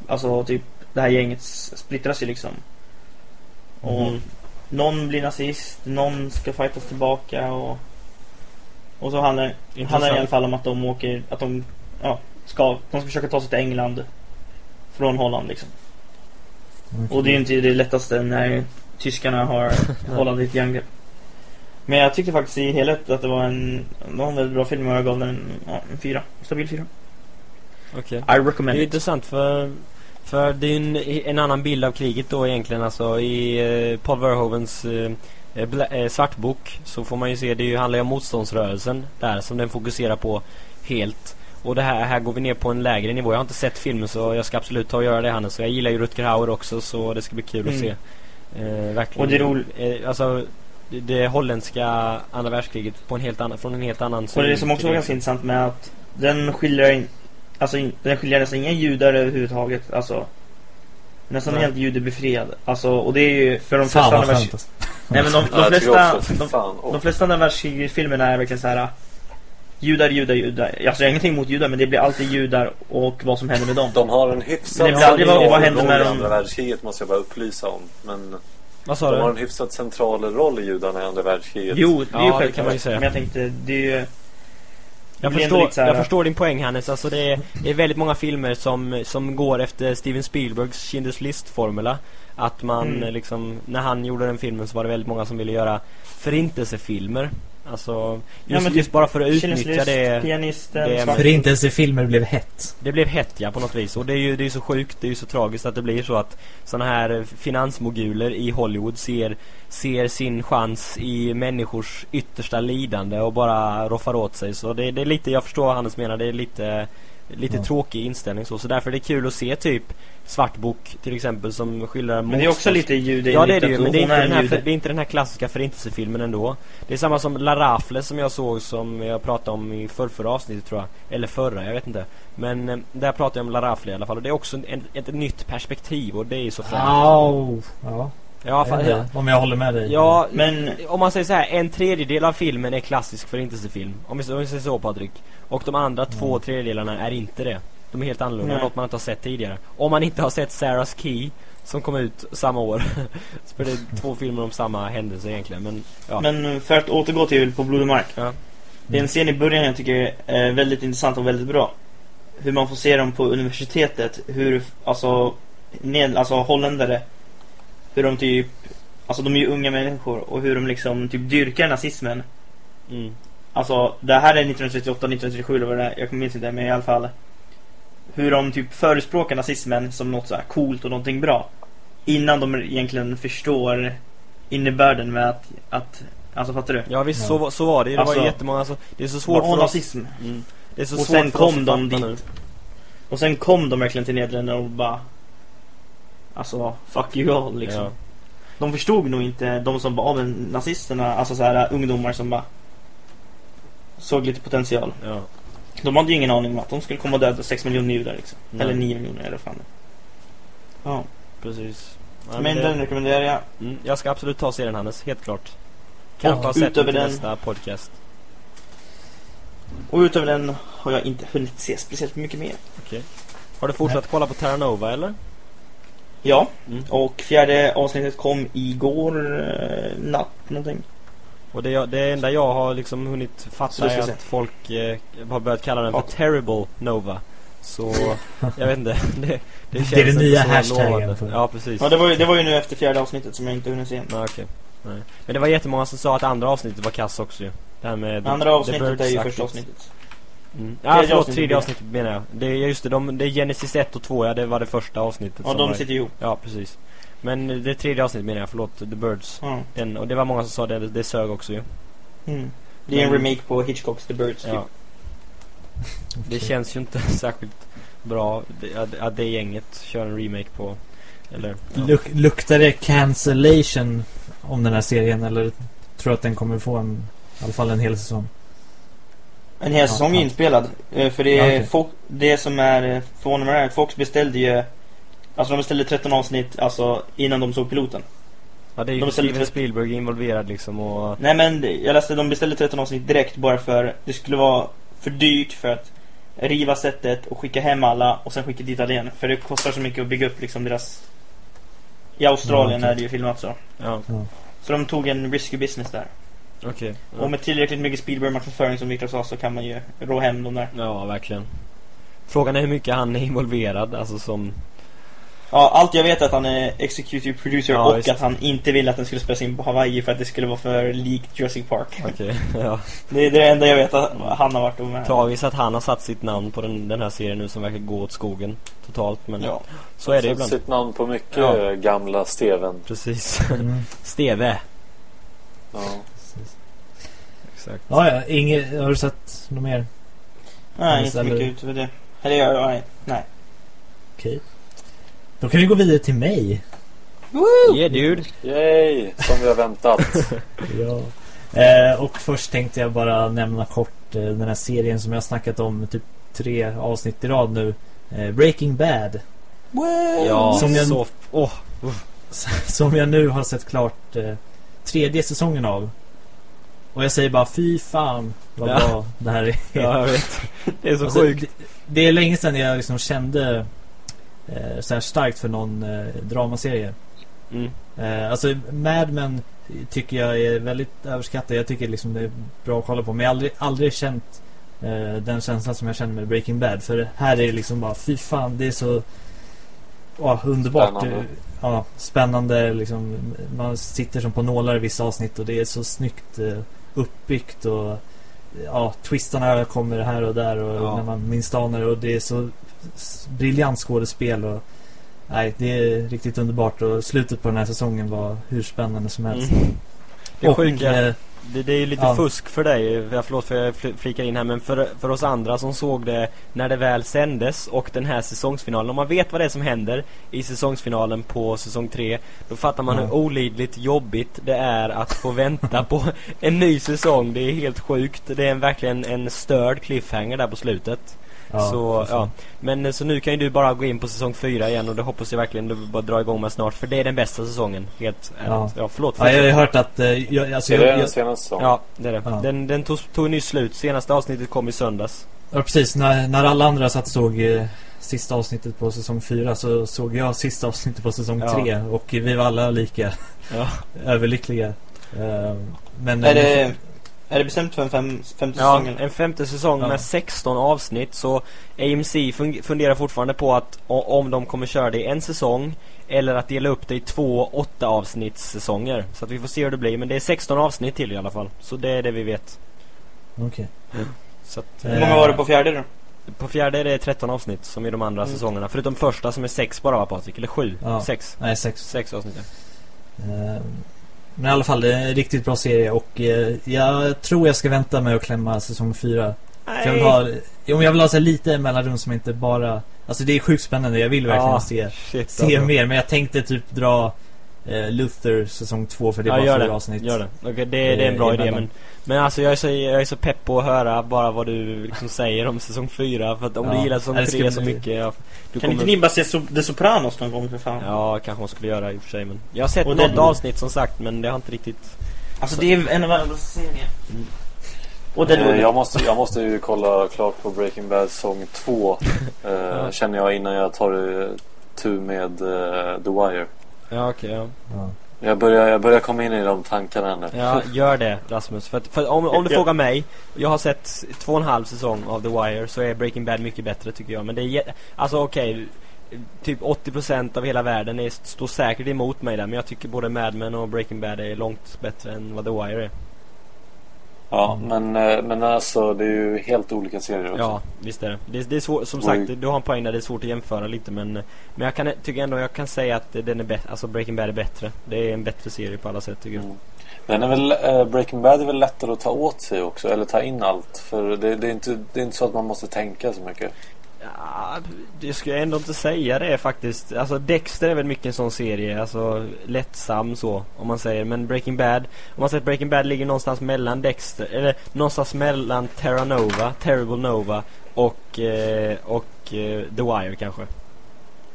S5: alltså typ det här gänget splittras ju liksom. Och
S4: Mhm.
S5: Någon blir nazist, någon ska fightas tillbaka och och så handlar handlar det i alla fall om att de åker, att de, ja, ska, de ska försöka ta sig till England från Holland liksom.
S2: Okej.
S5: Och det är ju inte det lättaste när tyskarna har <laughs> Holland i ett järngrepp. Men jag tyckte faktiskt i helhet att det var en, det var en väldigt bra film och jag gav den ja, en fyra. Stabil fyra.
S4: Okej.
S5: I
S4: Det är
S5: recommend it.
S4: intressant för För det är ju en, en annan bild av kriget då egentligen alltså i eh, Paul Verhovens eh, eh, bla- eh, svartbok så får man ju se det ju, handlar ju om motståndsrörelsen där som den fokuserar på helt. Och det här, här går vi ner på en lägre nivå. Jag har inte sett filmen så jag ska absolut ta och göra det Hannes. Så jag gillar ju Rutger Hauer också så det ska bli kul att
S5: Mm.
S4: se. Eh, verkligen.
S5: Och det är roligt.
S4: Eh, alltså det, det holländska andra världskriget på en helt annan, från en helt annan
S5: Och det som också var ganska intressant med att den skildrar in, alltså den skildrar nästan inga judar överhuvudtaget. Alltså nästan
S4: Nej.
S5: helt judebefriad. Alltså och det är ju för de
S2: Fan
S5: flesta
S2: vad
S5: andra världs...
S2: skönt alltså. <laughs>
S5: Nej men de, de flesta de,
S3: fan.
S5: De flesta andra världskrigsfilmerna är verkligen så här. Judar, judar, judar. Alltså jag har ingenting emot judar men det blir alltid judar och vad som händer med dem.
S3: De har en hyfsat
S5: Men det blir aldrig vad- vad händer
S3: roll
S5: med
S3: i
S5: dem?
S3: andra världskriget måste jag bara upplysa om. Men
S4: Vad sa
S3: de har
S4: du?
S3: en hyfsat central roll i judarna i andra världskriget.
S5: Jo, det är ju
S4: Ja,
S5: självklart.
S4: kan man ju säga.
S5: Men jag tänkte, det är ju...
S4: Jag förstår,
S5: här-
S4: jag förstår din poäng Hannes. Alltså det är, det är väldigt många filmer som, som går efter Steven Spielbergs Schindler's List-formula. Att man
S5: Mm.
S4: liksom, när han gjorde den filmen så var det väldigt många som ville göra förintelsefilmer. Alltså, just,
S5: men
S4: just
S5: typ
S4: bara för att utnyttja
S5: List,
S4: det.
S5: Pianisten,
S4: det-
S5: svart-
S2: Förintelsefilmer blev hett.
S4: Det blev hett ja, på något vis. Och det är ju det är så sjukt, det är ju så tragiskt att det blir så att såna här finansmoguler i Hollywood ser, ser sin chans i människors yttersta lidande och bara roffar åt sig. Så det, det är lite, jag förstår vad Hannes menar, det är lite, lite
S2: Ja.
S4: tråkig inställning så. Så därför är det kul att se typ Svartbok till exempel som skildrar
S5: Men det är också lite jude
S4: Ja det är det ju, men det är, inte den
S5: en
S4: här, det är inte den här klassiska förintelsefilmen ändå. Det är samma som La Rafle som jag såg som jag pratade om i förrförra avsnittet tror jag. Eller förra, jag vet inte. Men eh, där pratar jag om La Rafle i alla fall. Och det är också en, ett, nytt perspektiv och det är så.
S2: Au. Ja,
S4: Ja,
S2: jag
S4: fa-
S2: vet inte om jag håller med dig.
S4: ja,
S5: Men
S4: om man säger så här, en tredjedel av filmen är klassisk förintelsefilm. Om vi, om vi säger så Patrik. Och de andra två tredjedelarna är inte det. De är helt annorlunda,
S5: Nej.
S4: något man inte har sett tidigare. Om man inte har sett Sarah's Key som kom ut samma år. <laughs> så det är två filmer om samma händelse egentligen. Men ja.
S5: Men för att återgå till På blod och mark.
S4: Ja.
S5: Det är en scen i början jag tycker är väldigt intressant och väldigt bra. Hur man får se dem på universitetet. Hur, alltså, ned, alltså holländare. Hur de typ, alltså de är ju unga människor. Och hur de liksom typ dyrkar nazismen.
S4: Mm.
S5: Alltså, det här är 1938, 1937 eller vad det är. Jag minns inte, men i alla fall. Hur de typ förespråkar nazismen som något så här coolt och någonting bra. Innan de egentligen förstår innebörden med att, att alltså fattar du?
S4: Ja visst,
S2: Ja.
S4: Så, så var det. Det var
S5: Alltså-
S4: ju jättemånga. Alltså, det är så svårt för oss.
S5: nazism.
S4: Mm. Det är så
S5: Och
S4: svårt
S5: sen
S4: för oss
S5: kom
S4: att
S5: de dit.
S4: nu.
S5: Och sen kom de verkligen till Nederländerna och bara Alltså, fuck you all liksom.
S4: Ja.
S5: De förstod nog inte, de som var men nazisterna, alltså så här ungdomar som bara såg lite potential.
S4: Ja.
S5: De hade ju ingen aning om att de skulle komma och döda 6 miljoner judar liksom.
S4: Nej.
S5: Eller 9 miljoner eller fan. Ja,
S4: Precis. Ja,
S5: men
S4: det-
S5: den rekommenderar jag.
S4: Mm, jag ska absolut ta serien Hannes, helt klart. Kanske
S5: Och utöver den-
S4: nästa podcast.
S5: Och utöver den har jag inte hunnit se speciellt mycket mer.
S4: Har du fortsatt kolla på Terra Nova eller?
S5: Ja,
S4: Mm.
S5: och fjärde avsnittet kom igår eh, natt någonting.
S4: Och det, det enda jag har liksom hunnit fatta är
S5: vi se.
S4: att folk eh, har börjat kalla den för
S5: Ja.
S4: Terrible Nova. Så <laughs> jag vet inte. <laughs> Det, det,
S2: Det är
S4: känns
S2: den nya
S4: så
S2: hashtaggen
S4: Ja, precis.
S5: Ja, det var, ju, det var ju nu efter fjärde avsnittet som jag inte hunnit se.
S4: Nej, okej. Nej. Men det var jättemånga som sa att andra avsnittet var kass också ju. Det här med
S5: andra avsnittet är ju första avsnittet.
S4: Mm. Ja,
S5: Tredje
S4: förlåt,
S5: avsnittet
S4: tredje avsnittet menar jag. Det är just det, de, det är Genesis 1 och 2, ja det var det första avsnittet
S5: Ja,
S4: som
S5: de
S4: var,
S5: sitter ihop.
S4: Ja, precis. Men det tredje avsnittet menar jag, förlåt, The Birds.
S5: Ja.
S4: Den, och det var många som sa det, det sög också ju.
S5: Mm. Det är en remake på Hitchcocks The Birds typ.
S4: Ja. Det känns ju inte <laughs> särskilt bra det- att, att det gänget kör en remake på. Eller? Ja.
S2: Luk luktar det cancellation om den här serien eller tror du att den kommer få en, i alla fall en hel säsong?
S5: En hel säsong
S2: Ja,
S5: är
S2: ja.
S5: inspelad. Eh, För det,
S2: Ja,
S5: är
S2: okej.
S5: folk, det som är eh, förvånande med det här, Fox beställde ju Alltså de beställde 13 avsnitt alltså innan de såg piloten.
S4: Ja, det är ju
S5: De tre-
S4: Spielberg involverad liksom och...
S5: Nej men jag läste de beställde 13 avsnitt direkt bara för det skulle vara för dyrt för att riva sättet och skicka hem alla och sen skicka dit alla igen. För det kostar så mycket att bygga upp liksom deras I Australien
S2: Ja, okej.
S5: är det ju filmat så.
S4: Ja,
S5: Så de tog en risky business där.
S4: Okej.
S5: Och med tillräckligt mycket Spielberg-marknadsföring som Victor sa så kan man ju rå hem dem där.
S4: Ja, verkligen. Frågan är hur mycket han är involverad, alltså som...
S5: Ja, allt jag vet är att han är executive producer
S4: Ja,
S5: och
S4: visst.
S5: att han inte vill att den skulle spelas in på Hawaii för att det skulle vara för likt Jurassic Park.
S4: Okej, <laughs> ja.
S5: Det är det enda jag vet att han har varit med.
S4: Tragiskt att han har satt sitt namn på den, den här serien nu som verkar gå åt skogen totalt. Men
S5: Ja.
S4: så är det ibland.
S3: sitt namn på mycket
S4: Ja.
S3: gamla Steven.
S4: Precis.
S2: Mm. <laughs>
S4: Steve.
S3: Ja.
S4: Exakt.
S2: Ja, ja, inget, har du sett något mer?
S5: Nej, inte
S2: Eller-
S5: mycket utöver det. Eller ja, nej. nej.
S2: Okej. Då kan vi gå vidare till mig.
S4: Yeah dude.
S3: Yay! Som vi har väntat. <laughs>
S2: Ja. Eh, och först tänkte jag bara nämna kort eh, den här serien som jag har snackat om typ tre avsnitt i rad nu. Eh, Breaking Bad.
S4: Ja,
S2: Som jag-
S4: så... Åh, <laughs>
S2: Som jag nu har sett klart eh, tredje säsongen av. Och jag säger bara fy fan vad
S4: Ja.
S2: bra det här är.
S4: ja, jag vet. Det är så
S2: Alltså,
S4: sjukt.
S2: det, det är länge sedan jag liksom kände eh, så här starkt för någon eh, dramaserie.
S4: Mm.
S2: Eh, alltså Mad Men tycker jag är väldigt överskattad. Jag tycker liksom det är bra att kolla på. Men jag har aldrig, aldrig känt eh, den känslan som jag känner med Breaking Bad. För här är det liksom bara fy fan det är så åh, underbart.
S3: Spännande.
S2: Ja, spännande liksom. Man sitter som på nålar i vissa avsnitt och det är så snyggt eh, uppbyggt och ja, twistarna kommer här och där och
S4: Ja.
S2: när man minst anar det och det är så briljant skådespel och nej, det är riktigt underbart och slutet på den här säsongen var hur spännande som helst.
S4: Mm. Det
S2: och,
S4: sjuka,
S2: eh,
S4: det, det är ju lite
S2: ja.
S4: fusk för dig, jag förlåt för jag fl- flikar in här men för, för oss andra som såg det när det väl sändes och den här säsongsfinalen, om man vet vad det är som händer i säsongsfinalen på säsong 3 då fattar man
S2: Ja.
S4: hur olidligt jobbigt det är att få vänta på en ny säsong, det är helt sjukt. Det är en, verkligen en störd cliffhanger där på slutet
S2: ja,
S4: så,
S2: för
S4: ja. Men eh, så nu kan ju du bara gå in på säsong 4 igen och det hoppas jag verkligen du bara drar igång med snart för det är den bästa säsongen, helt.
S2: Ja.
S4: Ja, förlåt.
S2: Ja, jag har ju hört att eh, jag, alltså,
S3: Är det
S2: jag,
S3: den senaste säsongen?
S4: Ja, det är det.
S2: Ja.
S4: Den, den tog, tog nyss slut. Senaste avsnittet kom i söndags.
S2: ja precis när, när alla andra satt och såg eh, sista avsnittet på säsong 4 så såg jag sista avsnittet på säsong
S4: Ja.
S2: 3 och vi var alla lika
S4: Ja. <laughs>
S2: överlyckliga. Eh, men
S5: Är
S2: eh,
S5: det, är det bestämt för en fem, femte
S4: Ja,
S5: säsong? eller?
S4: en femte säsong
S2: Ja.
S4: med 16 avsnitt så AMC fun- funderar fortfarande på att om de kommer köra det i en säsong eller att dela upp det i två åtta avsnittssäsonger. Så att vi får se hur det blir. Men det är 16 avsnitt till i alla fall. Så det är det vi vet.
S2: Okej.
S4: Så att,
S2: Eh,
S5: Hur många var det på fjärde då?
S4: på fjärde är det 13 avsnitt som i de andra
S5: Mm.
S4: säsongerna. Förutom första som är sex bara va Patrik? Eller sju?
S2: Ja.
S4: Sex.
S2: Nej, sex.
S4: Sex avsnitt ja.
S2: Eh, Men i alla fall, det är en riktigt bra serie och eh, jag tror jag ska vänta med att klämma säsong 4. För jag vill ha, jo, jag vill ha så lite mellanrum som inte bara... Alltså det är sjukt spännande, jag vill verkligen
S4: Ja,
S2: se,
S4: Shit,
S2: se
S4: alltså.
S2: mer. Men jag tänkte typ dra Luther säsong 2 för det är
S4: ja,
S2: bara
S4: gör
S2: fyra
S4: det.
S2: avsnitt.
S4: Gör det. Okej, det, det är en bra
S2: Eh,
S4: idé
S2: emellan.
S4: men Men alltså jag är så, jag är så pepp på att höra bara vad du liksom säger om säsong 4 För att om
S2: Ja.
S4: du gillar säsong
S2: Ja, det ska
S4: 3 så mycket ja, du
S5: Kan inte ni bara se so- The Sopranos någon gång för fan?
S4: Ja, kanske man skulle göra i och för sig men Jag har sett
S5: Och
S4: något
S5: den-
S4: avsnitt som sagt men det har inte riktigt
S5: Alltså det är en av världens serier.
S4: Mm.
S5: Och den
S3: Eh, jag, måste, jag måste ju kolla klart på Breaking Bad säsong 2 eh,
S4: Ja.
S3: Känner jag innan jag tar eh, tur med eh, The Wire
S4: Ja okej ja.
S2: Ja.
S3: jag börjar, jag börjar komma in i de tankarna nu
S4: ja, gör det Rasmus För, att, för att om, om du
S5: Ja.
S4: frågar mig Jag har sett två och en halv säsong av The Wire Så är Breaking Bad mycket bättre tycker jag Men det är Alltså okej Typ 80% av hela världen är, står säkert emot mig där Men jag tycker både Mad Men och Breaking Bad är långt bättre än vad The Wire är
S3: Ja, men, eh, men alltså det är ju helt olika serier också
S4: Ja, visst är det. Det, det är svårt, som sagt, du har en poäng där det är svårt att jämföra lite men Men jag kan, tycker ändå jag kan säga att den är bättre, alltså Breaking Bad är bättre. Det är en bättre serie på alla sätt tycker jag.
S3: Mm. Den är väl, eh, Breaking Bad är väl lättare att ta åt sig också, eller ta in allt. För det, det, är, inte, det är inte så att man måste tänka så mycket.
S4: Ja, det skulle jag ändå inte säga det faktiskt. Alltså Dexter är väl mycket en sån serie, alltså lättsam så om man säger. Men Breaking Bad, om man säger att Breaking Bad ligger någonstans mellan Dexter, eller någonstans mellan Terra Nova, Terrible Nova och, eh, och eh, The Wire kanske.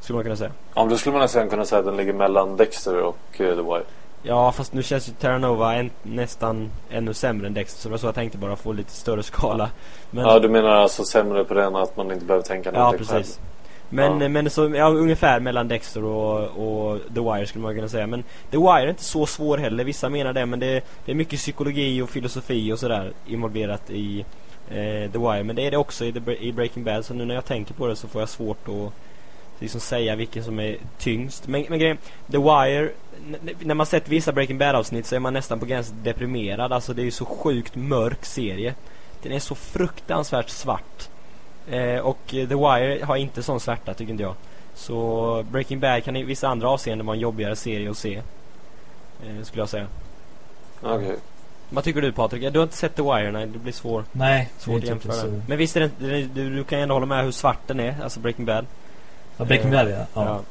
S4: Skulle man kunna säga.
S3: Ja, men då skulle man nästan kunna säga att den ligger mellan Dexter och eh, The Wire.
S4: Ja fast nu känns ju Terra Nova en, nästan ännu sämre än Dexter så det var så jag tänkte bara få lite större skala. Men,
S3: Ja, du menar alltså sämre på den att man inte behöver tänka
S4: ja
S3: någonting
S4: precis.
S3: själv.
S4: Men,
S3: Ja.
S4: men så, ja, ungefär mellan Dexter och, och The Wire skulle man kunna säga. Men The Wire är inte så svår heller. Vissa menar det men det, det är mycket psykologi och filosofi och sådär involverat i eh, The Wire. Men det är det också i, The, i Breaking Bad. Så nu när jag tänker på det så får jag svårt att liksom säga vilken som är tyngst. Men, men grejen, The Wire, när man sett vissa Breaking Bad avsnitt så är man nästan på gränsen deprimerad. Alltså det är ju så sjukt mörk serie. Den är så fruktansvärt svart. Eh, och eh, The Wire har inte sån svärta tycker inte jag. Så Breaking Bad kan i vissa andra avseenden vara en jobbigare serie att se. Eh, skulle jag säga.
S3: Okej.
S4: Vad tycker du Patrik? Du har inte sett The Wire? Nej, det blir svår,
S2: Nej,
S4: svårt att jämföra. Men visst är det inte, du, du kan ju ändå hålla med hur svart den är, alltså Breaking Bad.
S2: Ja, Breaking Bad ja.
S4: Ja.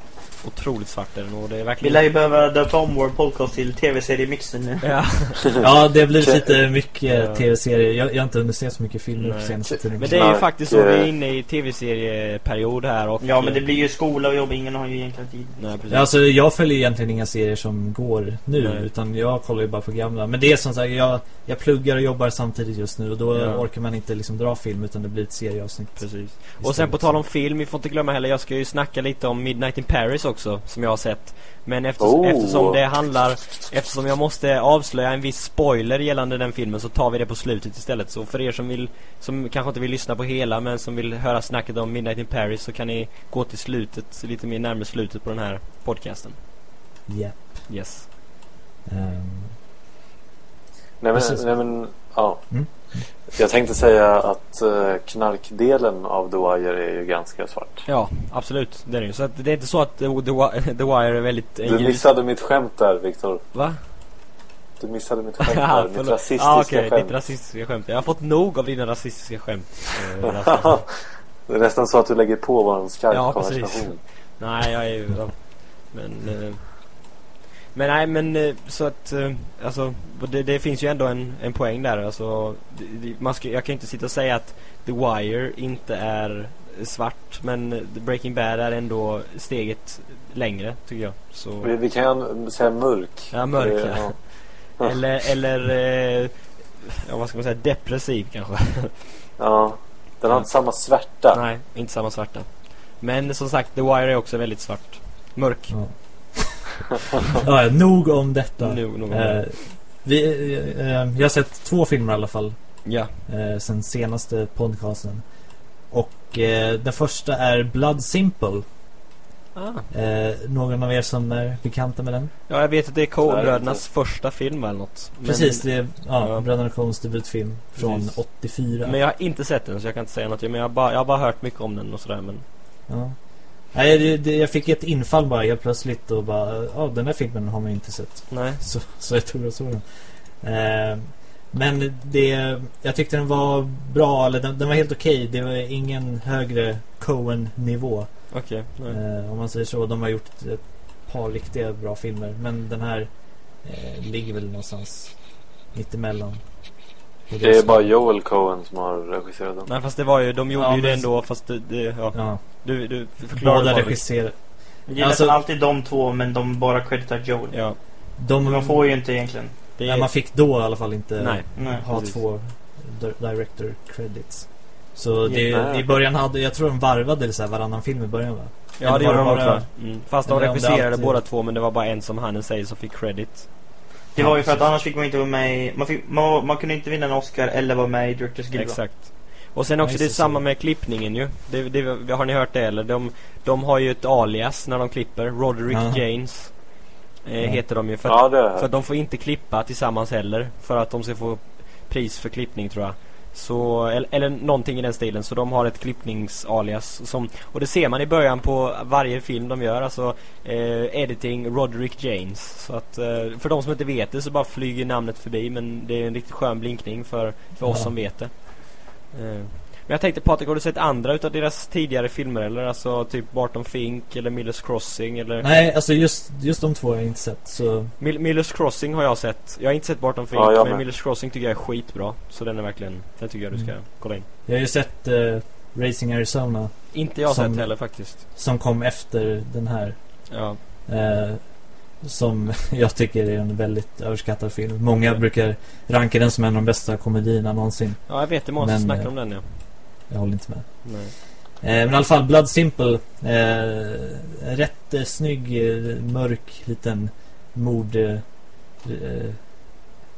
S4: Otroligt svart är den och det är
S5: Vi
S4: verkligen...
S5: lär ju behöva döpa om vår podcast till tv-seriemixen nu.
S4: Ja, <laughs>
S2: Ja, det har blivit lite mycket tv-serier. Jag, jag har inte hunnit se så mycket filmer på senaste tiden.
S4: men det är ju faktiskt så, vi är
S3: eh,
S4: inne i tv-serieperiod här och...
S5: Ja, men det blir ju skola och jobb. Ingen har ju egentligen tid.
S4: Nej, precis.
S2: Ja, alltså, jag följer egentligen inga serier som går nu
S4: Nej.
S2: utan jag kollar ju bara på gamla. Men det är som sagt, jag, jag pluggar och jobbar samtidigt just nu och då
S4: Ja.
S2: orkar man inte liksom dra film utan det blir ett serieavsnitt.
S4: Precis. Och sen på tal om film, vi får inte glömma heller, jag ska ju snacka lite om Midnight in Paris också, som jag har sett. Men eftersom,
S3: Oh.
S4: eftersom det handlar, eftersom jag måste avslöja en viss spoiler gällande den filmen så tar vi det på slutet istället. Så för er som vill, som kanske inte vill lyssna på hela men som vill höra snacket om Midnight in Paris så kan ni gå till slutet, lite mer närmare slutet på den här podcasten.
S2: Ja.
S4: Yes.
S2: Ehm,
S3: Nej men, nej men, ja.
S2: Mm.
S3: Jag tänkte säga att uh, knarkdelen av The Wire är ju ganska svart.
S4: Ja, absolut. Det är det ju. Så att det är inte så att The, The, Wi- The Wire är väldigt...
S3: Du missade mitt skämt där, Viktor.
S4: Va?
S3: Du missade mitt skämt <laughs>
S4: Ja,
S3: där. mitt rasistiska
S4: ah, okej,
S3: skämt.
S4: ditt rasistiska skämt. Jag har fått nog av dina rasistiska skämt. eh, <laughs>
S3: det är nästan så att du lägger på vår
S4: Ja,
S3: Skype-konversation.
S4: precis. Nej, jag är ju... Ja. Men... Men nej, men eh, så att... Eh, alltså, det, det finns ju ändå en, en poäng där. Alltså, det, det, man ska, jag kan inte sitta och säga att The Wire inte är svart. Men eh, The Breaking Bad är ändå steget längre, tycker jag. Så...
S3: Vi, vi kan säga mörk.
S4: Ja, mörk,
S3: Det-
S4: ja. <laughs> Eller, eller ja, vad ska man säga, depressiv kanske. <laughs>
S3: ja. Den har
S4: Ja.
S3: inte samma svärta.
S4: Nej, inte samma svarta. Men som sagt, The Wire är också väldigt svart. Mörk.
S2: ja. Ja, nog om detta.
S4: Nu, nog om
S2: Eh, vi, eh, eh, jag har sett två filmer i alla fall
S4: Ja.
S2: eh, sen senaste podcasten. Och eh, den första är Blood Simple.
S4: Ah.
S2: Eh, någon av er som är bekanta med den?
S4: Ja, jag vet att det är Coen-brödernas första film eller något. Men,
S2: Precis, det är ja,
S4: Ja.
S2: Bröderna Coens debutfilm från
S4: Precis.
S2: 84.
S4: Men jag har inte sett den så jag kan inte säga något. Men jag har bara, jag har bara hört mycket om den och sådär. Men
S2: Ja. Nej, det, jag fick ett infall bara helt plötsligt och bara, ja den här filmen har man ju inte sett.
S4: nej.
S2: Så, så jag tog och såg den. Eh, men det, jag tyckte den var bra, eller den, den var helt okej. Det var ingen högre Coen-nivå.
S4: Okej. nej.
S2: Eh, om man säger så. De har gjort ett par riktiga bra filmer. Men den här eh, ligger väl någonstans mittemellan.
S3: Det är bara Joel Cohen som har regisserat den.
S4: Nej fast det var ju, de gjorde
S2: Ja,
S4: ju det ändå fast det, det ja.
S2: Ja,
S4: Du, du förklarar
S2: båda regisserar.
S5: Det är
S2: Alltså-
S5: nästan alltid de två, men de bara creditar Joel.
S4: Ja.
S2: De,
S5: De får ju inte egentligen.
S4: Det
S2: nej,
S4: är,
S2: man fick då i alla fall inte
S4: nej.
S5: Nej.
S2: ha
S4: precis.
S2: två di- director credits. Så det,
S3: Ja.
S2: i början hade, jag tror de varvade så här varannan film i början va?
S4: Ja
S2: Eller
S4: det
S2: var
S4: gjorde de
S2: bara-
S4: också. Mm. Fast de regisserade
S2: alltid-
S4: båda två men det var bara en som han säger som fick credit.
S5: Det var ju för att annars fick man inte vara med man, fick, man, man kunde inte vinna en Oscar eller vara med i Directors Guild.
S4: Exakt. Och sen också
S2: Ja,
S4: det är samma med klippningen ju. Det, det, har ni hört det eller? De, de har ju ett alias när de klipper. Roderick
S2: Ja.
S4: James. Eh,
S2: Ja.
S4: Heter de ju. För,
S3: Ja, det är
S4: för att de får inte klippa tillsammans heller. För att de ska få pris för klippning tror jag. Så, eller, eller någonting i den stilen. Så de har ett klippningsalias. Som, och det ser man i början på varje film de gör. Alltså eh, editing Roderick James. Så att eh, för de som inte vet det så bara flyger namnet förbi. Men det är en riktigt skön blinkning för, för oss
S2: Ja.
S4: som vet det. Eh, men jag tänkte Patrik, har du sett andra utav deras tidigare filmer eller? Alltså typ Barton Fink eller Miller's Crossing eller?
S2: Nej, alltså just, just de två har jag inte sett. Så
S4: Mill- Miller's Crossing har jag sett. Jag har inte sett Barton Fink
S3: Ja,
S4: men. Miller's Crossing tycker jag är skitbra. Så den är verkligen, den tycker jag du ska
S2: Mm.
S4: kolla in.
S2: jag har ju sett eh, Racing Arizona
S4: Inte jag
S2: Som-
S4: sett heller faktiskt.
S2: som kom efter den här.
S4: Ja.
S2: Eh, som <laughs> jag tycker är en väldigt överskattad film. Många brukar ranka den som en av de bästa komedierna någonsin.
S4: Ja jag vet det många
S2: Men,
S4: snackar
S2: eh,
S4: om den ja.
S2: Jag håller inte med.
S4: Nej.
S2: Eh, men i alla fall Blood Simple. Eh, rätt eh, snygg, mörk liten mord eh, eh,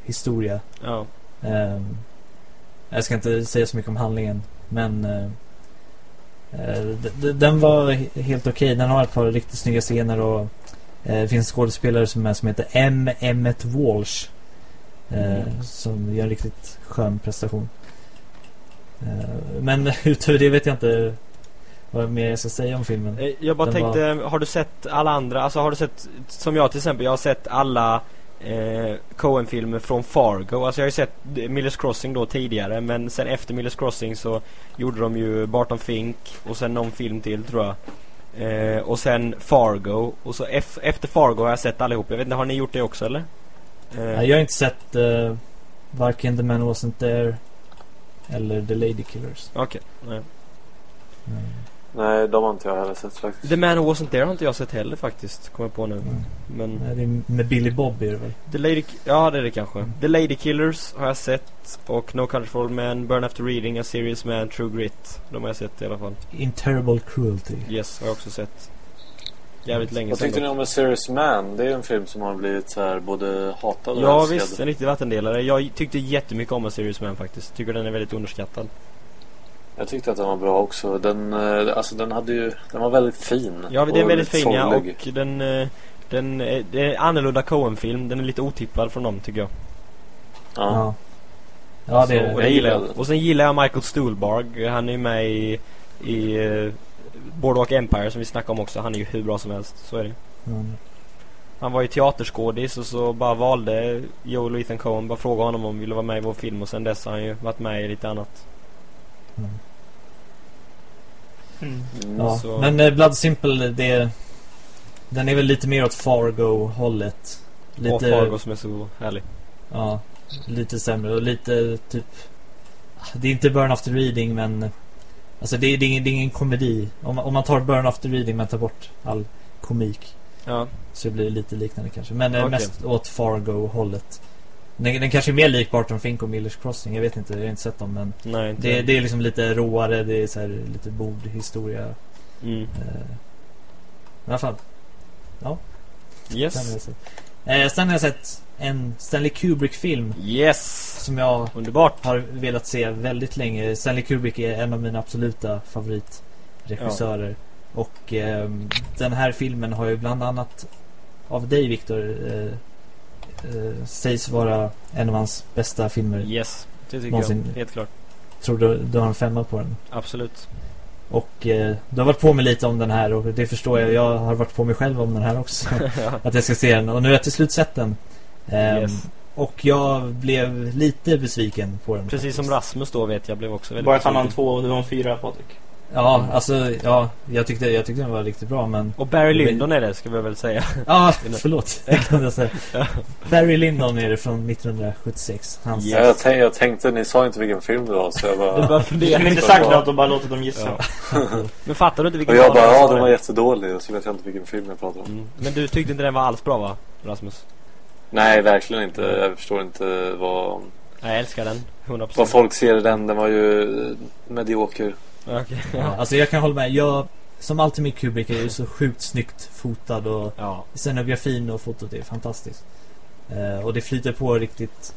S2: historia. Eh, d- d- den var he- helt okej. Den har ett par riktigt snygga scener och det finns skådespelare som, är, som heter M. Emmet Walsh. Eh, som gör en riktigt skön prestation. Eh, men <laughs> utöver det vet jag inte vad mer jag ska säga om filmen.
S4: Eh, Jag bara
S2: Den
S4: tänkte, har du sett alla andra, alltså har du sett, som jag till exempel, jag har sett alla eh, Coen-filmer från Fargo. Alltså jag har ju sett Millers Crossing då tidigare, men sen efter Millers Crossing så gjorde de ju Barton Fink och sen någon film till tror jag. Eh, och sen Fargo, och så ef- efter Fargo har jag sett allihop. Jag vet inte, har ni gjort det också eller? Eh,
S2: Jag har inte sett eh, varken The Man Wasn't There eller The Lady Killers.
S4: Okej, nej.
S2: Mm.
S3: Nej, de har inte jag heller sett faktiskt.
S4: The Man Who Wasn't There har inte jag sett heller faktiskt, kommer jag på nu.
S2: Mm.
S4: Men
S2: Nej, det är med Billy Bob är det väl?
S4: The Lady, ja det är det kanske. The Lady Killers har jag sett och No Country for Old Men, Burn After Reading, A Serious Man, True Grit. De har jag sett i alla fall.
S2: In Terrible Cruelty.
S4: Yes, har jag också sett. Jävligt länge
S3: Vad
S4: sedan.
S3: tyckte ni om A Serious Man? Det är en film som har blivit så här både hatad och
S4: Ja
S3: älskad.
S4: visst, en riktig vattendelare. Jag tyckte jättemycket om A Serious Man faktiskt. Tycker den är väldigt underskattad.
S3: Jag tyckte att den var bra också. Den, eh, alltså den hade ju, den var väldigt fin.
S4: Ja, det är väldigt fin ja, och den, eh, den, är- det är en annorlunda Coen-film. Den är lite otippad från dem tycker jag.
S3: Ja.
S2: Ja, ja det
S4: Så,
S2: det.
S4: och,
S3: Jag
S4: den gillar jag.
S3: den.
S4: och sen gillar jag Michael Stuhlbarg. Han är ju med i, i Boardwalk Empire som vi snackade om också. Han är ju hur bra som helst. Så är det.
S2: Mm.
S4: Han var ju teaterskådis och så bara valde Joel och Ethan Coen bara fråga honom om han ville vara med i vår film och sen dess har han ju varit med i lite annat.
S2: Mm.
S5: Mm.
S3: Mm.
S2: Ja,
S4: Så-
S2: men eh, Blood Simple, det, den är väl lite mer åt Fargo-hållet. Lite,
S4: Och Fargo som är så härlig.
S2: ja, lite sämre och lite typ... Det är inte Burn After Reading men... Alltså det är, det är, ingen, det är ingen komedi. Om, man- om man tar Burn After Reading men tar bort all komik.
S4: Ja,
S2: Så det blir lite liknande kanske. Men
S4: Okej.
S2: mest åt Fargo-hållet. Den, den kanske är mer lik Barton Fink och Millers Crossing. Jag vet inte, jag har inte sett dem men...
S4: nej.
S2: Det, det är liksom lite råare, det är så här lite bordhistoria.
S4: Mm.
S2: Eh, I alla fall. Har
S4: Yes.
S2: Eh, sen har jag sett en Stanley Kubrick-film
S4: Yes!
S2: som jag
S4: Underbart!
S2: har velat se väldigt länge. Stanley Kubrick är en av mina absoluta favoritregissörer. Och ehm, den här filmen har ju bland annat av dig Viktor eh, eh, sägs vara en av hans bästa filmer.
S4: Yes, det tycker
S2: Någonsin.
S4: jag. Helt klart.
S2: Tror du, du har en femma på den?
S4: Absolut.
S2: Och eh, du har varit på mig lite om den här och det förstår jag. Jag har varit på mig själv om den här också. <laughs>
S4: ja. <laughs>
S2: att jag ska se den. Och nu har jag till slut sett den. Ehm,
S4: Yes.
S2: Och jag blev lite besviken på den.
S4: Precis som
S2: faktiskt.
S4: Rasmus då vet jag blev också väldigt
S5: Bara att han har en
S4: besviken.
S5: två och du har en fyra Patrik.
S2: Ja, alltså ja, jag tyckte, jag tyckte den var riktigt bra men...
S4: Och Barry Lyndon är det ska vi väl säga.
S2: Ja, <laughs> <laughs> förlåt. <laughs> Det kan jag säga. Barry Lyndon är det från 1976. Hans...
S3: Ja, jag, tänk, jag tänkte, ni sa inte vilken film det var så jag bara...
S4: Du bara funderar.
S5: har inte sagt något och bara låtit dem gissa.
S4: Ja. Men fattar du inte vilken
S3: Och jag bara, ja den var jättedålig och så vet jag inte vilken film jag pratar om.
S4: Mm. Men du tyckte inte den var alls bra va, Rasmus?
S3: Nej, verkligen inte. Jag förstår inte vad,
S4: Jag älskar den, 100%
S3: vad folk ser i den. Den var ju medioker.
S2: Ja,
S4: ja.
S2: alltså jag kan hålla med. Jag, som alltid med Kubrick är ju så sjukt snyggt fotad och
S4: ja.
S2: scenografin och fotot är fantastiskt. Eh, och det flyter på riktigt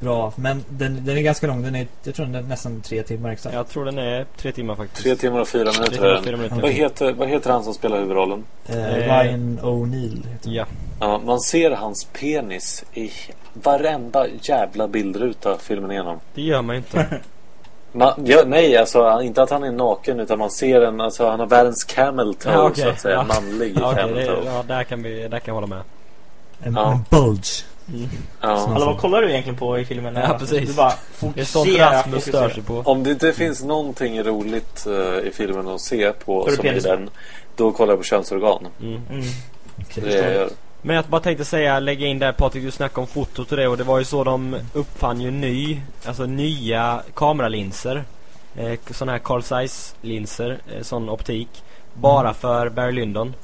S2: bra. Men den, den är ganska lång. Den är, jag tror den är nästan tre timmar exakt.
S4: Jag tror den är tre timmar faktiskt.
S3: Tre timmar och fyra
S4: Tre
S3: minuter
S4: timmar och fyra minuter.
S3: Vad heter, vad heter han som spelar huvudrollen?
S2: Eh,
S4: Eh,
S2: Ryan O'Neill heter han.
S4: Ja.
S3: Ja, man ser hans penis i varenda jävla bildruta filmen igenom.
S4: Det gör man ju inte. <laughs>
S3: Man, ja, nej, alltså inte att han är naken utan man ser en, alltså han har världens camel toe
S4: Ja, okej.
S3: så att säga.
S4: Ja.
S3: Manlig
S4: Ja, okej,
S3: camel
S4: det,
S3: toe.
S4: ja, där kan vi, där kan jag hålla med.
S2: En,
S3: Ja.
S2: en bulge.
S4: Mm.
S3: Ja.
S5: Alla, vad kollar du egentligen på i filmen?
S4: Ja,
S5: Rasmus?
S4: precis.
S5: Du bara
S4: Det är sånt
S5: fokusera,
S4: Rasmus stör sig på.
S3: Om det inte finns någonting roligt eh, i filmen att se på
S5: det
S3: som i den, då kollar jag på könsorgan.
S4: Mm.
S5: Mm.
S3: Det är det jag gör.
S4: Men jag bara tänkte säga, lägga in där Patrik, du snackade om fotot och det och det var ju så de uppfann ju ny, alltså nya kameralinser. Eh, sådana här Carl Zeiss linser, eh, sån optik. Bara för Barry Lyndon.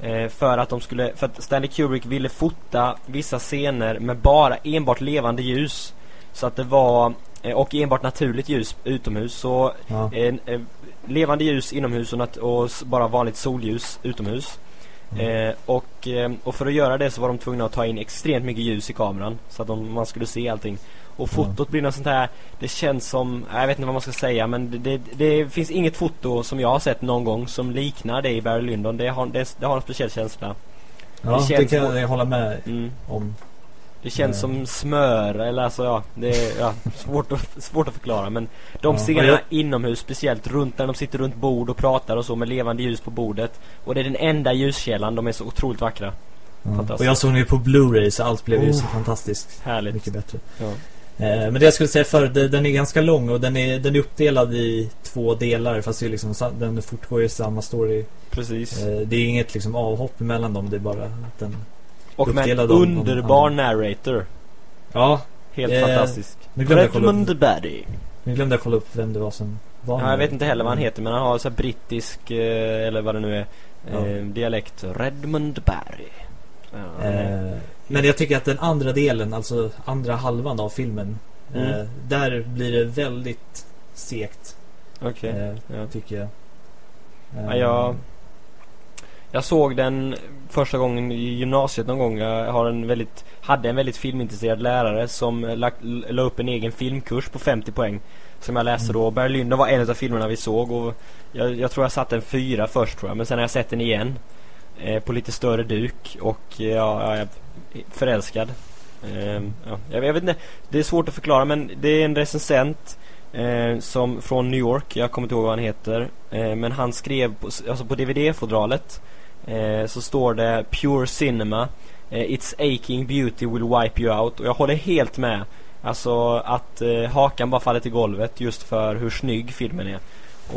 S4: Eh, för att de skulle, för att Stanley Kubrick ville fota vissa scener med bara enbart levande ljus. Så att det var, eh, och enbart naturligt ljus utomhus. Så
S2: Ja.
S4: eh, eh, levande ljus inomhus och, och bara vanligt solljus utomhus.
S2: Mm.
S4: Eh, och, eh, och för att göra det så var de tvungna att ta in extremt mycket ljus i kameran så att de, man skulle se allting. Och fotot blir något sånt här Det känns som, jag vet inte vad man ska säga men det, det, det finns inget foto som jag har sett någon gång som liknar det i Barry Lyndon. Det har, det, det har en speciell känsla.
S2: Ja,
S4: Det
S2: det,
S4: känns
S2: kan
S4: som-
S2: jag hålla med
S4: Mm.
S2: om.
S4: Det känns
S2: Eh.
S4: som smör eller alltså ja, det är ja, svårt, att, svårt att förklara men de
S2: Ja,
S4: scenerna
S2: jag-
S4: inomhus speciellt runt när de sitter runt bord och pratar och så med levande ljus på bordet och det är den enda ljuskällan, de är så otroligt vackra. Fantastiskt.
S2: Och jag såg ju på Blu-ray så allt blev ju så
S4: Oh.
S2: fantastiskt
S4: Härligt.
S2: mycket bättre.
S4: Ja.
S2: Eh, men det jag skulle säga det- den är ganska lång och den är, den är uppdelad i två delar fast det är liksom, den fortgår ju samma story.
S4: Precis.
S2: Eh, det är inget liksom avhopp mellan dem, det är bara att den...
S4: och med en underbar
S2: andra.
S4: narrator.
S2: Ja,
S4: Helt
S2: Eh,
S4: fantastisk.
S2: nu glömde jag kolla upp,
S4: Redmond Baddy.
S2: nu glömde jag kolla upp vem det var som var
S4: Ja, jag vet inte heller vad han heter men han har så brittisk, eh, eller vad det nu är,
S2: Ja.
S4: eh, dialekt. Redmond Barry. Ja,
S2: Eh, men jag tycker att den andra delen, alltså andra halvan av filmen,
S4: Mm.
S2: eh, där blir det väldigt segt.
S4: Okej.
S2: Eh,
S4: Ja.
S2: Tycker jag.
S4: Ja,
S2: Eh,
S4: jag, jag såg den första gången i gymnasiet någon gång. Jag har en väldigt, hade en väldigt filmintresserad lärare som lagt, la upp en egen filmkurs på 50 poäng. Som jag läste
S2: Mm.
S4: då. Berlin var en av filmerna vi såg och jag, jag tror jag satte en fyra först tror jag. Men sen har jag sett den igen. Eh, på lite större duk och eh, ja, jag är förälskad. Eh, ja, jag, jag vet inte, det är svårt att förklara men det är en recensent eh, som från New York, jag kommer inte ihåg vad han heter. Eh, men han skrev på, alltså på DVD-fodralet eh, så står det Pure Cinema eh, It's aching beauty will wipe you out och jag håller helt med. Alltså att eh, hakan bara faller till golvet just för hur snygg filmen är.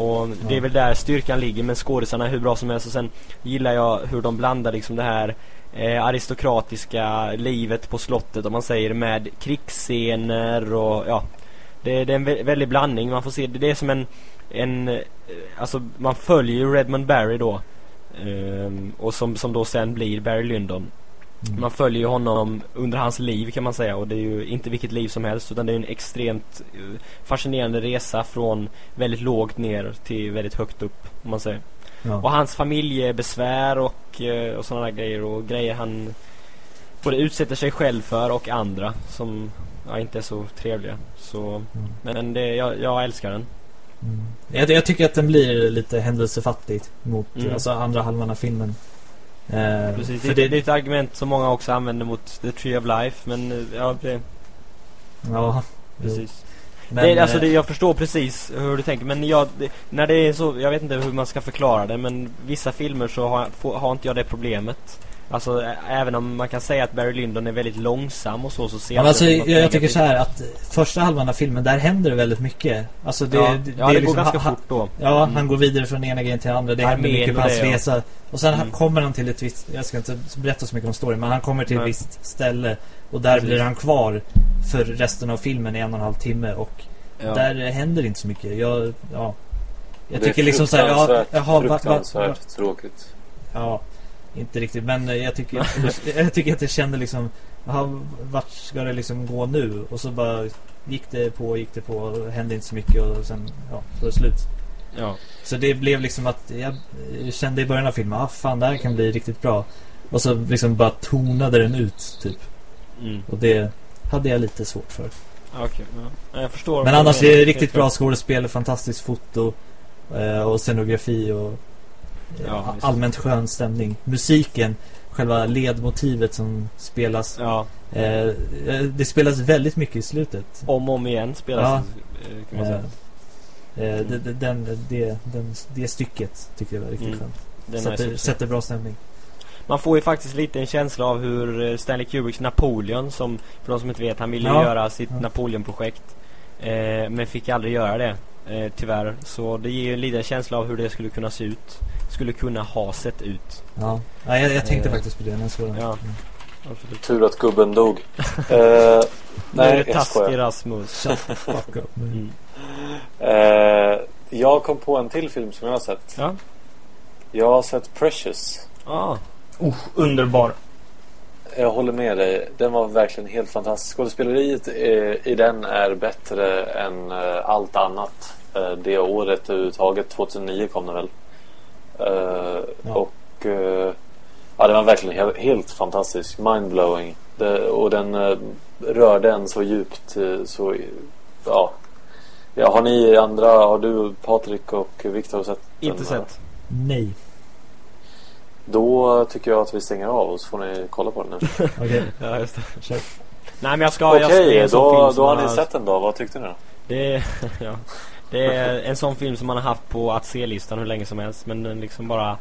S4: Och det är
S2: Ja.
S4: väl där styrkan ligger men skådisarna är hur bra som helst och sen gillar jag hur de blandar liksom det här eh, aristokratiska livet på slottet om man säger med krigsscener och ja det, det är en vä- väldig blandning. Man får se det, det är som en, en alltså man följer ju Redmond Barry då ehm, och som, som då sen blir Barry Lyndon.
S2: mm.
S4: Man följer ju honom under hans liv kan man säga och det är ju inte vilket liv som helst utan det är en extremt eh, fascinerande resa från väldigt lågt ner till väldigt högt upp om man säger.
S2: ja.
S4: Och hans familjebesvär och, eh, och sådana grejer och grejer han både utsätter sig själv för och andra som ja, inte är så trevliga. Så,
S2: Mm.
S4: men det, jag, jag älskar den.
S2: Mm. Jag, jag tycker att den blir lite händelsefattig mot
S4: Mm.
S2: alltså andra halvan av filmen. Eh,
S4: Precis,
S2: för
S4: det, det är ett argument som många också använder mot The Tree of Life men eh, ja, det,
S2: Ja,
S4: precis.
S2: men,
S4: det, alltså
S2: eh,
S4: det, jag förstår precis hur du tänker men jag, det, när det är så, jag vet inte hur man ska förklara det men vissa filmer så har, får, har inte jag det problemet. Alltså även om man kan säga att Barry Lyndon är väldigt långsam och så så ser jag
S2: alltså, jag, jag tycker så här att första halvan av filmen, där händer det väldigt mycket. Alltså det,
S4: ja,
S2: det,
S4: ja, det,
S2: är
S4: går
S2: liksom,
S4: ganska
S2: ha-
S4: fort då.
S2: Ja,
S4: Mm.
S2: han går vidare från ena grejen till andra. Det händer
S4: Armén
S2: mycket på hans
S4: det, ja.
S2: resa. Och sen
S4: Mm.
S2: kommer han till ett visst, jag ska inte berätta så mycket om storyn, men han kommer till ett
S4: Nej.
S2: visst ställe. Och där
S4: Precis.
S2: blir han kvar för resten av filmen i en och en halv timme. Och
S4: Ja.
S2: där händer inte så mycket. Jag, ja. Jag
S3: Det
S2: tycker liksom så här, ja,
S3: fruktansvärt,
S2: jaha, va, va, va,
S3: fruktansvärt tråkigt.
S2: Ja, inte riktigt. Men jag tycker, jag tycker att jag kände liksom, vart ska det liksom gå nu? Och så bara gick det på, gick det på, och hände inte så mycket och sen, ja, så var det slut.
S4: ja.
S2: Så det blev liksom att jag kände i början av filmen, ah fan det här kan bli riktigt bra. Och så liksom bara tonade den ut, typ.
S4: Mm.
S2: Och det hade jag lite svårt för.
S4: Okej, ja. Ja, Jag förstår.
S2: Men annars är det riktigt bra skådespel, fantastiskt foto eh, och scenografi och
S4: Ja,
S2: allmänt skön stämning. Musiken, själva ledmotivet som spelas.
S4: Ja,
S2: Eh, eh, det spelas väldigt mycket i slutet.
S4: om och om igen spelas
S2: Ja.
S4: eh, säga.
S2: Eh, det, den, det, den, det stycket tycker jag var riktigt
S4: Mm.
S2: skönt. Sätter, sätter bra stämning.
S4: Man får ju faktiskt lite en känsla av hur Stanley Kubricks Napoleon som, för de som inte vet, han ville
S2: Ja.
S4: göra sitt
S2: Ja.
S4: Napoleon-projekt. Eh, men fick aldrig göra det, eh, tyvärr. Så det ger ju en liten känsla av hur det skulle kunna se ut. Skulle kunna ha sett ut.
S2: Ja, ja jag, jag tänkte
S4: Eh,
S2: faktiskt på det när jag såg den.
S4: ja.
S2: Mm.
S3: Tur att gubben dog. <laughs> Eh,
S4: Nu är
S3: nej,
S4: det
S3: jag skojar.
S4: taskig Rasmus.
S2: Shut the fuck up.
S4: Mm.
S3: Eh, jag kom på en till film som jag har sett.
S4: Ja.
S3: Jag har sett Precious.
S4: Ah,
S5: Oh, underbar.
S3: Jag håller med dig. Den var verkligen helt fantastisk. Skådespeleriet i, i den är bättre än eh, allt annat. Eh, det året överhuvudtaget. 2009 kom den väl. Eh,
S2: Ja.
S3: Och eh, ja, den var verkligen helt, fantastisk. Mindblowing. Det, och den eh, rörde en så djupt så ja. ja. Har ni andra, har du Patrik och Viktor sett
S4: Inte
S3: den?
S4: sett.
S2: Nej.
S3: Då tycker jag att vi stänger av och så får ni kolla på den nu. <laughs>
S2: Okej,
S4: Ja, just det.
S2: kör.
S4: Nej men jag ska... det
S3: Okej,
S4: sån
S3: då, då har ni sett den då. Vad tyckte ni då?
S4: Det <laughs> ja, det är en sån film som man har haft på att se-listan hur länge som helst. Men den liksom bara...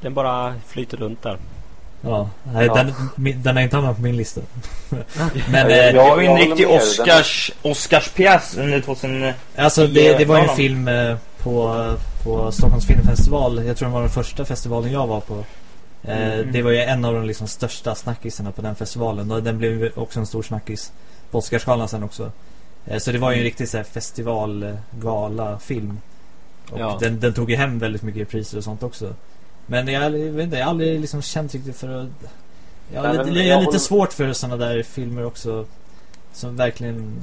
S4: Den bara flyter runt där.
S2: Ja, nej,
S3: Ja.
S2: Den, den är inte hamnat på min lista. <laughs> Men
S3: Ja,
S2: eh,
S3: jag-
S5: Det var ju en riktig Oscars, Oscarspjäs under 2000...
S2: alltså det, det var ju en film eh, på, på Stockholms filmfestival. Jag tror det var den första festivalen jag var på. Eh,
S5: Mm.
S2: Det var ju en av de liksom största snackisarna på den festivalen. Och den blev också en stor snackis på Oscarsgalan sen också. Eh, så det var ju en riktig så här, festivalgala-film. Och
S4: Ja.
S2: den, den tog ju hem väldigt mycket priser och sånt också. Men jag, vet inte, jag har aldrig liksom känt riktigt för att... Jag har
S3: Nej,
S2: lite, jag
S3: jag
S2: har lite
S3: håller-
S2: svårt för sådana där filmer också. Som verkligen...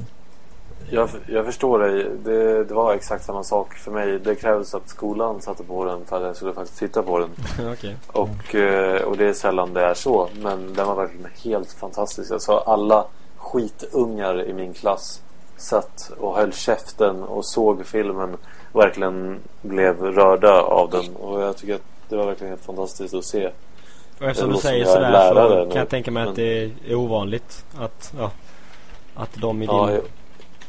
S3: Jag, jag förstår dig. Det, det var exakt samma sak för mig. Det krävdes att skolan satte på den för att jag skulle faktiskt titta på den. <laughs>
S4: Okej.
S3: Och, eh, och det är sällan det är så. Men den var verkligen helt fantastisk. Alltså alla skitungar i min klass satt och höll käften och såg filmen. Verkligen blev rörda av den. Och jag tycker att det var verkligen helt fantastiskt att se.
S4: Och eftersom du säger sådär så
S3: lärare
S4: kan
S3: nu,
S4: jag tänka mig
S3: men-
S4: att det är ovanligt att, ja, att de i din...
S3: Ja,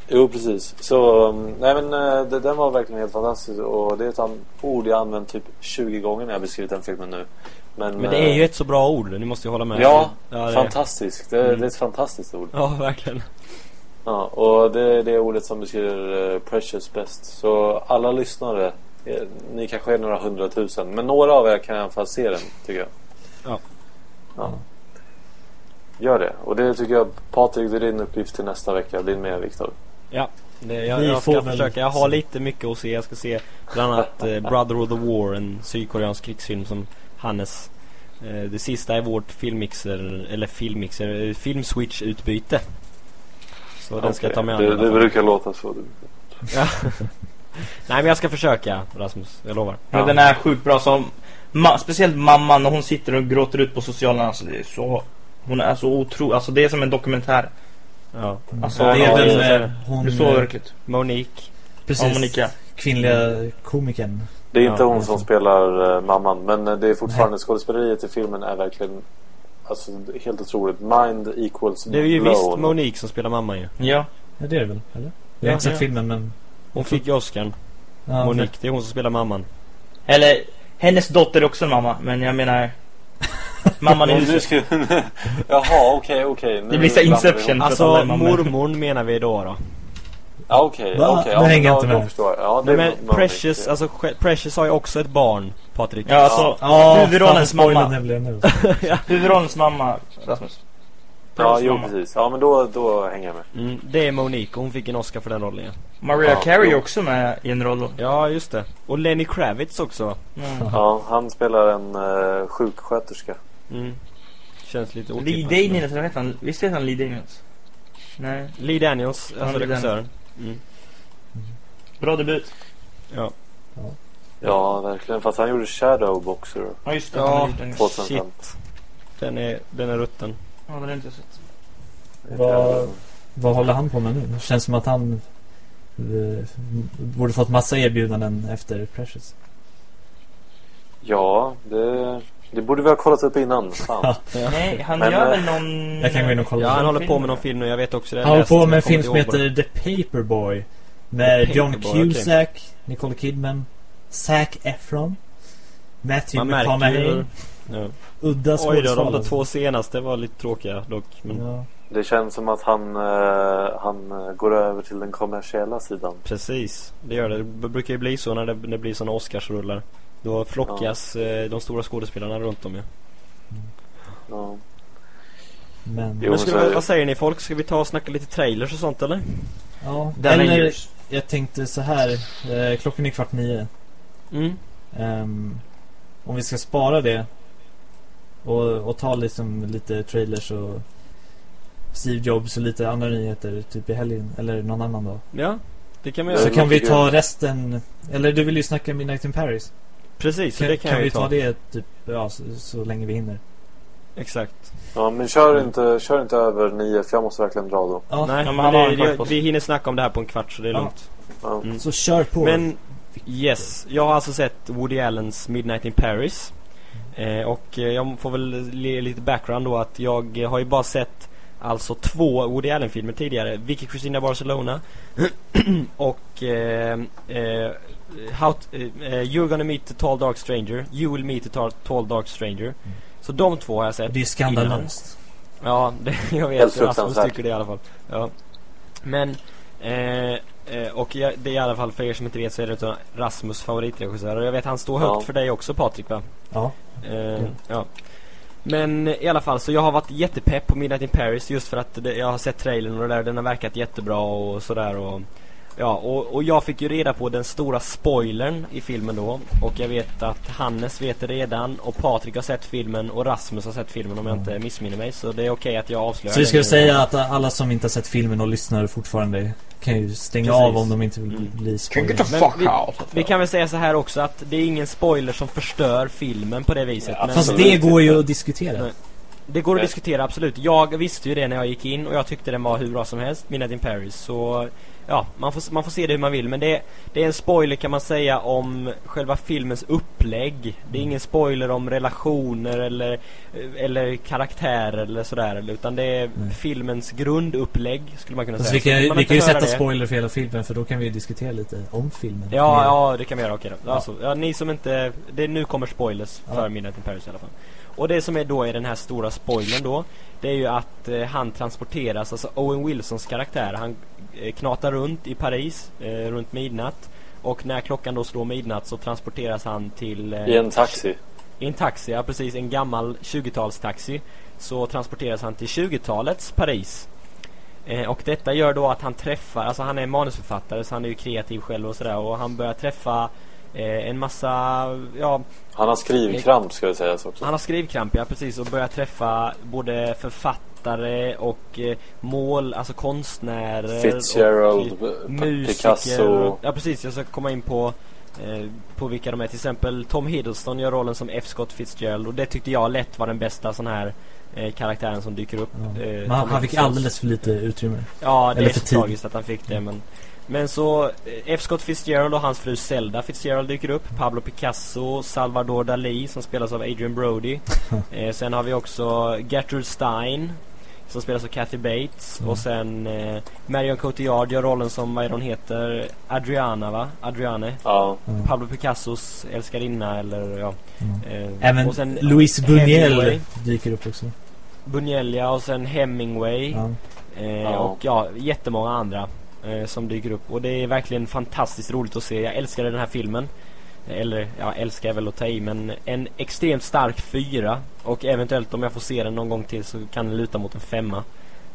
S3: jo, precis. Så, um, nej men eh, det, den var verkligen helt fantastisk. Och det är ett ord jag använt typ 20 gånger när jag beskrivit den filmen nu. Men,
S4: Men det är ju
S3: eh,
S4: ett så bra ord, ni måste ju hålla med.
S3: Ja,
S4: det,
S3: fantastisk. Det,
S4: Mm.
S3: det är ett fantastiskt ord.
S4: Ja, verkligen.
S3: Ja, och det är det ordet som beskriver eh, Precious bäst. Så alla lyssnare, eh, ni kanske är några hundratusen, men några av er kan i alla fall se den, tycker jag.
S4: Ja.
S3: ja. Gör det. Och det tycker jag, Patrik, det är din uppgift till nästa vecka. Din med, Viktor.
S4: Ja, det, jag, jag
S2: får
S4: ska försöka. Jag har lite mycket att se. Jag ska se bland annat <laughs> eh, Brother of the War, en sydkoreansk krigsfilm som Hannes. Det sista är vårt filmmixer, eller filmmixer, filmswitch-utbyte. Så den ska jag ta med
S3: det, det brukar låta så.
S4: Ja. Nej men jag ska försöka Rasmus, jag lovar.
S5: Ja. Den är sjukt bra. Så, ma- speciellt mamman när hon sitter och gråter ut på sociala. Alltså, det är så... Hon är så otrolig. Alltså det är som en dokumentär.
S4: Ja.
S5: Alltså,
S2: det är
S3: ja,
S2: väl
S4: det-
S2: eh, hon...
S5: Det är så
S2: eh,
S5: verkligt.
S4: Monique.
S2: Precis.
S5: Ja, Monica.
S2: Kvinnliga komikern.
S3: Det är inte
S4: Ja,
S3: hon som spelar eh, mamman, men det är fortfarande skådespeleriet i filmen är verkligen Alltså helt otroligt. Mind equals
S4: Det är ju
S3: blown.
S4: visst Monique som spelar mamman ju.
S5: Ja.
S2: Ja, det är det väl? Eller? Jag har
S4: Ja,
S2: inte sett
S4: ja.
S2: filmen, men...
S4: Hon fick ju Oscar.
S2: Ja,
S4: Monique, det är hon som spelar mamman.
S5: Eller, hennes dotter är också en mamma. Men jag menar... <laughs> mamman
S3: du
S5: huset.
S3: ska... <laughs> Jaha, okej, okej. Nu
S5: Det blir så Inception.
S4: Alltså
S5: är mammor.
S4: mormon menar vi då då.
S3: Ja, okej, okej.
S2: Nu
S3: Ja, men
S2: hänger
S3: då,
S2: inte med.
S3: förstår. Ja, det
S4: Nej, men Precious,
S3: ja.
S4: alltså Precious har ju också ett barn, Patrik.
S5: Ja, alltså
S2: Ja,
S5: huvudrollens mamma.
S2: nämligen nu. <laughs>
S5: huvudrollens mamma, Rasmus.
S3: Ja, jo
S5: mamma.
S3: precis. Ja, men då, då hänger jag med.
S4: Mm, det är Monique och hon fick en Oscar för den rollen ja.
S5: Maria
S3: Ja,
S5: Carey
S3: jo.
S5: också med i en roll.
S4: Ja, just det. Och Lenny Kravitz också.
S5: Mm.
S3: Ja, han spelar en uh, sjuksköterska.
S4: Mm. Känns lite
S5: Lee
S4: otippat.
S5: Daniels, vet han? Visst heter han Lee Daniels? Nej.
S4: Lee Daniels,
S5: Ja,
S4: alltså
S5: Lee
S4: regissören. Mm.
S5: Bra debut.
S4: Ja.
S3: Ja, verkligen. Fast han gjorde Shadowboxer
S5: Ja, just det.
S4: Ja.
S5: den.
S3: 2005.
S4: Shit. Den är, den är rutten.
S5: Ja, den har jag inte sett.
S2: Vad, vad håller han på med nu? Det känns som att han eh, borde fått massa erbjudanden efter Precious.
S3: Ja, det, det borde vi ha kollat upp innan. Fan.
S5: Nej, han
S3: Men,
S5: gör
S3: eh,
S5: väl någon...
S2: Jag kan gå in och kolla.
S4: Ja, han håller på med någon
S5: ja.
S4: film nu. Jag vet också det.
S2: Han håller på med en film som heter The Paperboy. Med
S4: The
S2: John
S4: Paperboy.
S2: Cusack, Nicole Kidman, Zac Efron. Matthew McConaughey.
S4: Ja.
S2: Udda
S4: Oj då, de där två senaste var lite tråkiga dock. Men
S2: Ja.
S3: Det känns som att han, eh, han eh, går över till den kommersiella sidan.
S4: precis, det gör det. Det brukar ju bli så när det, det blir såna Oscarsrullar. Då flockas eh, de stora skådespelarna runt om ju.
S3: Ja.
S2: Men,
S3: Jo.
S4: Men ska
S3: så
S4: vi, vad säger ni folk? Ska vi ta och snacka lite trailers och sånt eller?
S2: ja.
S5: The
S2: Eller, jag tänkte så här. Eh, klockan är kvart nio.
S4: Mm.
S2: Ehm, om vi ska spara det och, och ta liksom lite trailers och Steve Jobs och lite andra nyheter typ i helgen eller någon annan dag.
S4: Ja, det kan vi
S3: Ja,
S2: Så
S4: göra.
S3: det
S2: kan vi ta resten Eller du vill ju snacka Midnight in Paris
S4: Precis, så
S2: Kan,
S4: det kan,
S2: kan
S4: jag
S2: vi
S4: ju
S2: ta
S4: ta.
S2: det typ ja, så, så länge vi hinner
S4: Exakt.
S3: Ja, men kör inte, kör inte över nio för jag måste verkligen dra då.
S2: Ja,
S4: Nej,
S5: men
S4: men det, det, vi hinner snacka om det här på en kvart så det är
S2: Ja.
S4: lugnt.
S3: Ja.
S4: Mm.
S2: så kör på.
S4: Men yes, jag har alltså sett Woody Allens Midnight in Paris. Eh, och eh, jag får väl ge lite background då att jag har ju bara sett alltså två Woody Allen-filmer tidigare. Vicky Cristina Barcelona <clears throat> och eh, eh, how t- eh, eh, You're gonna meet a tall dark stranger. You will meet a tall, tall dark stranger. Så de två har jag sett.
S2: det är skandalöst.
S4: Ja, det, <laughs> jag vet. Rasmus tycker det i alla fall. Ja. Men, eh, eh, och jag, det är i alla fall för er som inte vet så är det Rasmus favoritregissör. Och jag vet han står högt
S3: Ja.
S4: för dig också Patrik va?
S2: Ja.
S4: Eh, ja. Men i alla fall, så jag har varit jättepepp på Midnight in Paris just för att det, jag har sett trailern och det där, den har verkat jättebra och sådär och Ja, och, och jag fick ju reda på den stora spoilern i filmen då Och jag vet att Hannes vet det redan Och Patrik har sett filmen och Rasmus har sett filmen om jag inte missminner mig Så det är okej att jag avslöjar
S2: Så vi
S4: nu.
S2: säga att alla som inte har sett filmen och lyssnar fortfarande kan ju stänga
S4: Precis.
S2: av om de inte vill
S4: Mm.
S2: bli
S5: Can get the
S2: spoilade.
S4: Vi-
S5: out.
S4: Vi kan väl säga så här också att det är ingen spoiler som förstör filmen på det viset
S3: Ja,
S2: Fast det går ju att diskutera.
S4: Nej. Det går att diskutera absolut. Jag visste ju det när jag gick in och jag tyckte den var hur bra som helst, Midnight in Paris. Så ja, man får, man får se det hur man vill. Men det, det är en spoiler kan man säga om själva filmens upplägg. Det är ingen spoiler om relationer eller, eller karaktärer eller sådär. Utan det är
S2: Nej.
S4: filmens grundupplägg skulle man kunna
S2: Fast
S4: säga.
S2: vi
S4: Så
S2: kan,
S4: man
S2: vi kan ju sätta
S4: det-
S2: spoiler för hela filmen för då kan vi diskutera lite om filmen.
S4: Ja,
S2: Mer.
S4: ja, det kan vi göra. Okej då. Alltså, ja, ni som inte... Det, nu kommer spoilers
S2: Ja.
S4: för Midnight in Paris i alla fall. Och det som är då är den här stora spoilern då. Det är ju att eh, han transporteras, alltså Owen Wilsons karaktär. Han knatar runt i Paris eh, runt midnatt. Och när klockan då slår midnatt så transporteras han till... Eh,
S3: I en taxi.
S4: i en taxi, ja precis. En gammal 20-talstaxi. Så transporteras han till 20-talets Paris. Eh, och detta gör då att han träffar, alltså han är manusförfattare så han är ju kreativ själv och sådär. Och han börjar träffa eh, en massa, ja
S3: Han har skrivkramp ska det sägas också.
S4: han har skrivkramp ja precis och börjar träffa både författare och eh, mål, alltså konstnärer
S3: Fitzgerald,
S4: och,
S3: P-
S4: musiker.
S3: Picasso.
S4: Ja precis, jag ska komma in på eh, på vilka de är. Till exempel Tom Hiddleston gör rollen som F. Scott Fitzgerald och det tyckte jag lätt var den bästa sån här eh, karaktären som dyker upp.
S2: Ja.
S4: Eh,
S2: han, fick alldeles för lite utrymme.
S4: Ja, det
S2: Eller
S4: är
S2: för
S4: tragiskt att han fick det men men så eh, F. Scott Fitzgerald och hans fru Zelda Fitzgerald dyker upp Pablo Picasso, Salvador Dalí som spelas av Adrian Brody <laughs> eh, Sen har vi också Gertrude Stein Som spelas av Kathy Bates
S2: Mm.
S4: Och sen eh, Marion Cotillard gör rollen som, vad är hon heter? Adriana va? Adriane
S3: Ja.
S2: Ja.
S4: Pablo Picassos älskarinna eller ja
S2: Mm.
S4: eh,
S2: Även
S4: och sen
S2: Louise Buñuel dyker upp också.
S4: Buñuel ja, och sen Hemingway
S2: Ja.
S4: Eh,
S3: Ja.
S4: Och ja, jättemånga andra eh, som dyker upp. Och det är verkligen fantastiskt roligt att se. Jag älskade den här filmen. Eller, ja, älskar är väl att ta i, men en extremt stark fyra. Och eventuellt om jag får se den någon gång till så kan den luta mot en femma.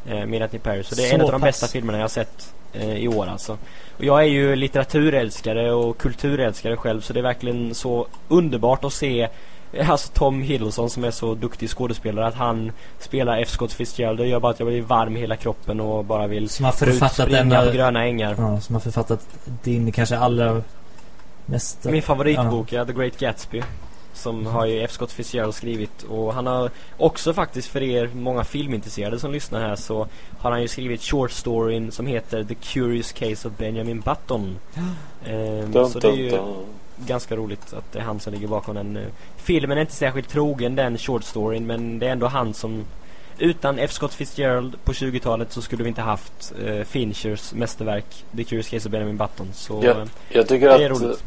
S4: Eh, Midnight in Paris. Så det är
S2: Så
S4: en av de
S2: pass.
S4: bästa filmerna jag har sett eh, i år alltså. Och jag är ju litteraturälskare och kulturälskare själv så det är verkligen så underbart att se eh, Alltså Tom Hiddleston som är så duktig skådespelare att han spelar F. Scott Fitzgerald det gör bara att jag blir varm i hela kroppen och bara vill
S2: Som har
S4: ut,
S2: författat
S4: springa
S2: en
S4: på gröna ängar.
S2: ja, som har författat din kanske allra mest...
S4: Min favoritbok är The Great Gatsby. Som har ju F. Scott Fitzgerald skrivit och han har också faktiskt för er många filmintresserade som lyssnar här så har han ju skrivit short storyn som heter The Curious Case of Benjamin Button. <gasps> Ehm,
S3: Dum,
S4: så det är ju
S3: dum.
S4: ganska roligt att det är han som ligger bakom den. eh, Filmen är inte särskilt trogen den short storyn men det är ändå han som utan F. Scott Fitzgerald på 20-talet så skulle vi inte haft eh, Finchers mästerverk The Curious Case of Benjamin Button. Så
S3: Ja.
S4: eh,
S3: Jag tycker
S4: det är
S3: att
S4: roligt.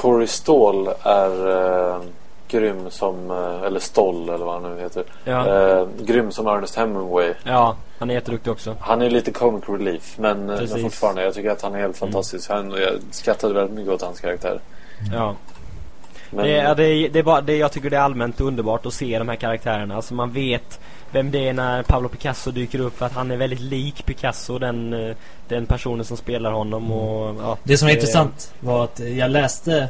S3: Corey Stoll är eh, grym som, eh, eller Stoll eller vad han nu heter.
S4: ja.
S3: Eh, grym som Ernest Hemingway.
S4: Ja, han är jätteduktig också.
S3: Han är lite comic relief men, eh, men
S4: Precis.
S3: fortfarande, jag tycker att han är helt
S4: Mm.
S3: fantastisk. Han, jag skrattade väldigt mycket åt hans karaktär.
S4: Ja.
S3: Men,
S4: Det, är, det, är, det är bara, det, jag tycker det är allmänt underbart att se de här karaktärerna. Alltså man vet vem det är när Pablo Picasso dyker upp. För att han är väldigt lik Picasso, den, eh, den personen som spelar honom. Och, ja,
S2: Det som är
S4: det-
S2: intressant var att jag läste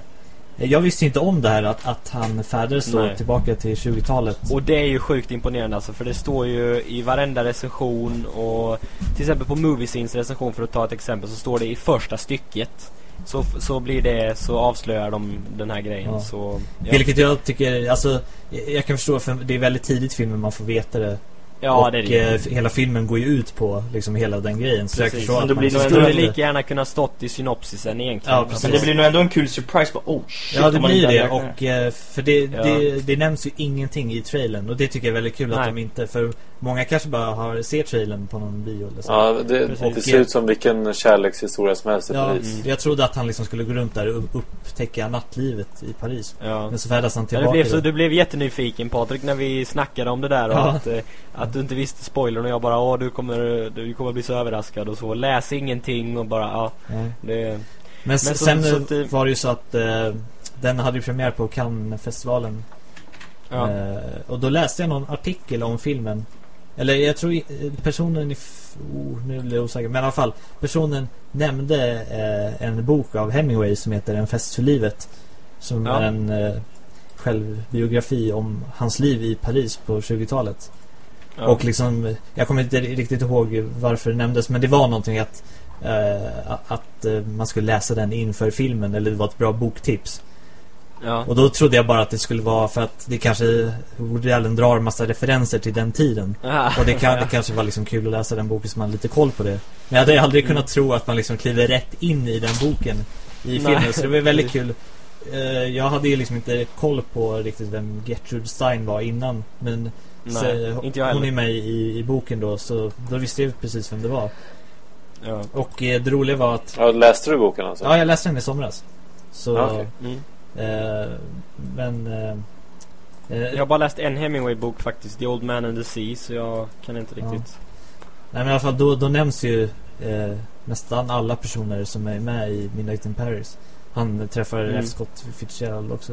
S2: Jag visste inte om det här att, att han färdades då tillbaka till 20-talet.
S4: Och det är ju sjukt imponerande alltså för det står ju i varenda recension och till exempel på Moviescenes recension för att ta ett exempel så står det i första stycket. Så, så blir det, så avslöjar de den här grejen
S2: Ja.
S4: så... Ja,
S2: Vilket jag tycker, alltså jag- kan förstå för det är väldigt tidigt filmen man får veta det.
S4: Ja
S2: och
S4: det det
S2: eh, hela filmen går ju ut på liksom hela den grejen. Så
S4: Precis.
S5: Men
S2: att man
S5: blir det
S4: Då
S5: ändå
S4: det
S2: det.
S4: lika gärna kunna stått i synopsisen egentligen.
S2: Ja, precis.
S5: Men det blir nog ändå en kul surprise. Bara, oh shit,
S2: Ja det blir det och eh, för det,
S4: Ja.
S2: det, det nämns ju ingenting i trailern och det tycker jag är väldigt kul att
S4: Nej.
S2: de inte för många kanske bara har ser trailern på någon bio eller så.
S3: Ja, det,
S4: Precis.
S3: det ser ut som vilken kärlekshistoria som helst i
S2: Ja,
S3: Paris.
S4: Mm.
S2: jag trodde att han liksom skulle gå runt där och upptäcka nattlivet i Paris.
S4: Ja.
S2: Men så färdas han
S4: Ja,
S2: tillbaka
S4: det blev så, du blev jättenyfiken Patrik när vi snackade om det där och
S2: Ja.
S4: att, eh, att du inte visste spoilern och jag bara åh du kommer, du kommer bli så överraskad och så. Läs ingenting och bara ja, det...
S2: Men,
S4: Men så-
S2: sen
S4: så att det-
S2: var det ju så att eh, den hade ju premiär på Cannes-festivalen.
S4: Ja.
S2: Eh, och då läste jag någon artikel om filmen. Eller jag tror eh, personen i... Oh, nu blir jag osäker. Men i alla fall. Personen nämnde eh, en bok av Hemingway som heter En fest för livet. Som
S4: Ja.
S2: är en eh, självbiografi om hans liv i Paris på 20-talet.
S4: ja.
S2: Och liksom, jag kommer inte riktigt ihåg varför det nämndes men det var någonting att eh, att eh, man skulle läsa den inför filmen eller det var ett bra boktips.
S4: Ja.
S2: Och då trodde jag bara att det skulle vara för att det kanske Woody Allen drar massa referenser till den tiden.
S4: Ja.
S2: Och det, kan, det kanske var liksom kul att läsa den boken så man har lite koll på det. Men jag hade aldrig
S4: Mm.
S2: kunnat tro att man liksom kliver rätt in i den boken i
S4: Nej.
S2: filmen. Så det var väldigt kul. Eh, Jag hade ju liksom inte koll på riktigt vem Gertrude Stein var innan. Men
S4: Nej,
S2: hon är med i, i boken då så då visste jag precis vem det var.
S4: Ja.
S2: Och eh, det roliga var att
S3: Ja, läste du boken alltså?
S2: Ja, jag läste den i somras. Så
S3: Ja, okej.
S4: Mm.
S2: Eh, Men eh, eh,
S4: Jag har bara läst en Hemingway-bok faktiskt, The Old Man and the Sea, så jag kan inte riktigt...
S2: Nej men i alla fall då, då nämns ju eh, nästan alla personer som är med i Midnight in Paris. Han träffar
S4: Mm.
S2: F. Scott Fitzgerald också.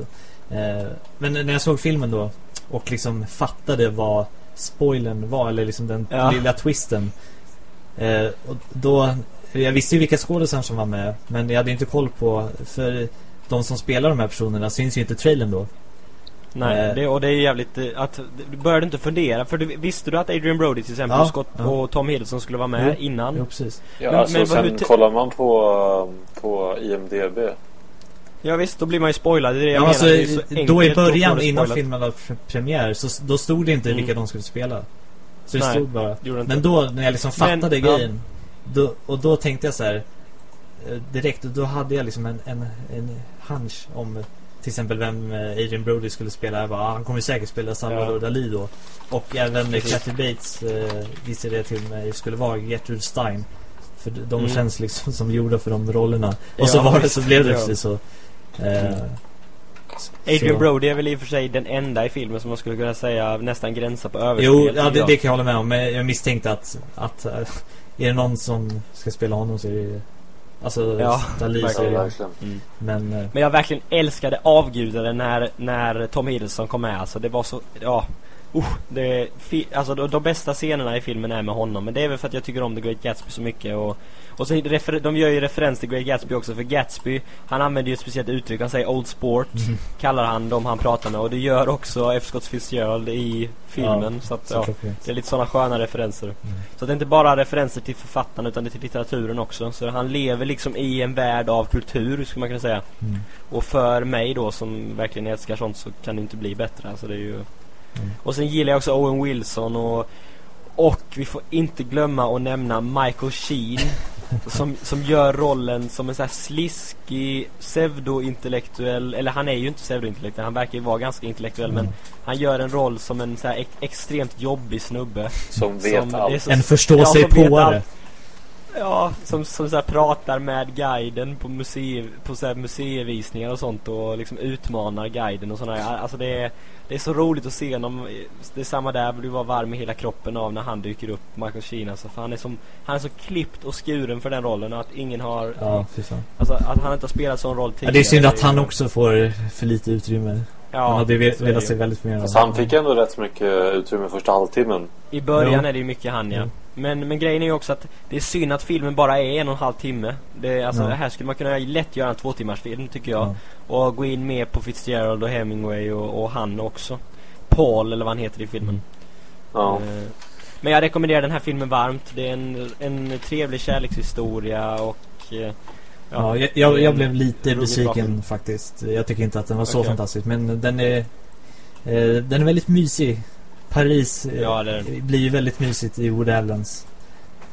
S2: Eh, men när jag såg filmen då och liksom fattade vad spoilern var, eller liksom den
S4: Ja.
S2: lilla twisten. Eh, och då, jag visste ju vilka skådespelare som var med, men jag hade inte koll på, för de som spelar de här personerna syns ju inte i trailern då.
S4: Nej,
S2: Eh.
S4: det, och det är jävligt... eh, Att, du började inte fundera, för du, visste du att Adrian Brody till exempel
S2: Ja,
S4: och, Scott,
S2: ja.
S4: och Tom Hiddleston skulle vara med
S2: Jo,
S4: innan?
S2: Jo, precis.
S3: Ja,
S4: Men-
S3: alltså,
S4: men
S3: sen kollar man på, på IMDB.
S4: Ja visst, då blir man ju spoilad. Det är det
S2: Ja, alltså,
S4: det är så
S2: då i början
S4: det
S2: innan filmen var pre- premiär så då stod det inte
S4: Mm.
S2: vilka de skulle spela. Så det
S4: Nej,
S2: stod bara.
S4: Det.
S2: Men då när jag liksom
S4: Men,
S2: fattade
S4: ja.
S2: grejen då, och då tänkte jag så här eh, direkt då hade jag liksom en, en, en hunch om eh, till exempel vem eh, Adrian Brody skulle spela. Jag bara, ah, han kommer säkert spela Salvador
S4: Ja.
S2: Dalí då. Och även. Kathy Bates eh, gissade jag till mig skulle vara Gertrude Stein. För de
S4: Mm.
S2: känns liksom som gjorda för de rollerna. Och
S4: Ja,
S2: så var det, så blev det
S4: Ja.
S2: precis så. Eh.
S4: Adrian Brody är väl i och för sig den enda i filmen som man skulle kunna säga nästan gränsar på överspel.
S2: Jo, ja, det, det kan jag hålla med om. Men jag misstänkte att, att äh, är det någon som ska spela honom så är det Alltså
S4: Ja,
S3: verkligen.
S4: Mm.
S2: Men eh,
S4: Men jag verkligen älskade avgudade när, när Tom Hiddleston kom med. Alltså det var så, ja. Uh, det, alltså de, de bästa scenerna i filmen är med honom. Men det är väl för att jag tycker om The Great Gatsby så mycket. Och, och så de gör ju referens till Great Gatsby också. För Gatsby, han använder ju ett speciellt uttryck. Han säger Old Sport.
S2: mm,
S4: Kallar han dem han pratar med. Och det gör också F. Scott Fitzgerald i filmen. så att, ja. Det är lite sådana sköna referenser.
S2: Mm.
S4: Så det är inte bara referenser till författaren utan det är till litteraturen också. Så han lever liksom i en värld av kultur skulle man kunna säga.
S2: Mm.
S4: Och för mig då som verkligen älskar sånt så kan det inte bli bättre. Alltså det är ju...
S2: Mm.
S4: Och sen gillar jag också Owen Wilson och och vi får inte glömma att nämna Michael Sheen <laughs> som, som gör rollen som en sån här sliskig pseudointellektuell eller han är ju inte pseudointellektuell, han verkar ju vara ganska intellektuell men
S2: Mm.
S4: han gör en roll som en så här ex- extremt jobbig snubbe
S3: Som vet
S4: som,
S3: allt.
S4: så-
S2: En förstå
S4: Ja,
S2: sig på
S4: allt.
S2: det.
S4: Ja, som, som så pratar med guiden på, muse, på så museivisningar och sånt och liksom utmanar guiden och sådana Alltså det är, det är så roligt att se honom. Det är samma där, du var varm i hela kroppen av när han dyker upp, Sheen alltså, för han är, som, han är så klippt och skuren för den rollen och att ingen har,
S2: Ja,
S4: alltså att han inte har spelat sån roll
S2: Ja,
S4: tidigare.
S2: det är synd att han också får för lite utrymme. Han
S4: Ja,
S2: hade ju
S4: så är det
S2: velat se väldigt mer
S3: Fast han fick ändå rätt mycket utrymme första halvtimmen.
S4: I början
S2: Jo.
S4: är det ju mycket han ja.
S2: Mm.
S4: Men, men grejen är ju också att det är synd att filmen bara är en och en halv timme. Det, alltså,
S2: Ja.
S4: Här skulle man kunna lätt göra en två timmars film tycker jag.
S2: Ja.
S4: Och gå in mer på Fitzgerald och Hemingway och, och han också. Paul eller vad han heter i filmen.
S3: Ja.
S4: Eh, Men jag rekommenderar den här filmen varmt. Det är en, en trevlig kärlekshistoria och... eh,
S2: Ja, jag, jag, jag blev lite besviken
S4: film.
S2: faktiskt. Jag tycker inte att den var så
S4: Okej.
S2: fantastisk. Men den är, eh, den är väldigt mysig. Paris eh,
S4: Ja, det
S2: blir ju väldigt mysigt i Woody Allens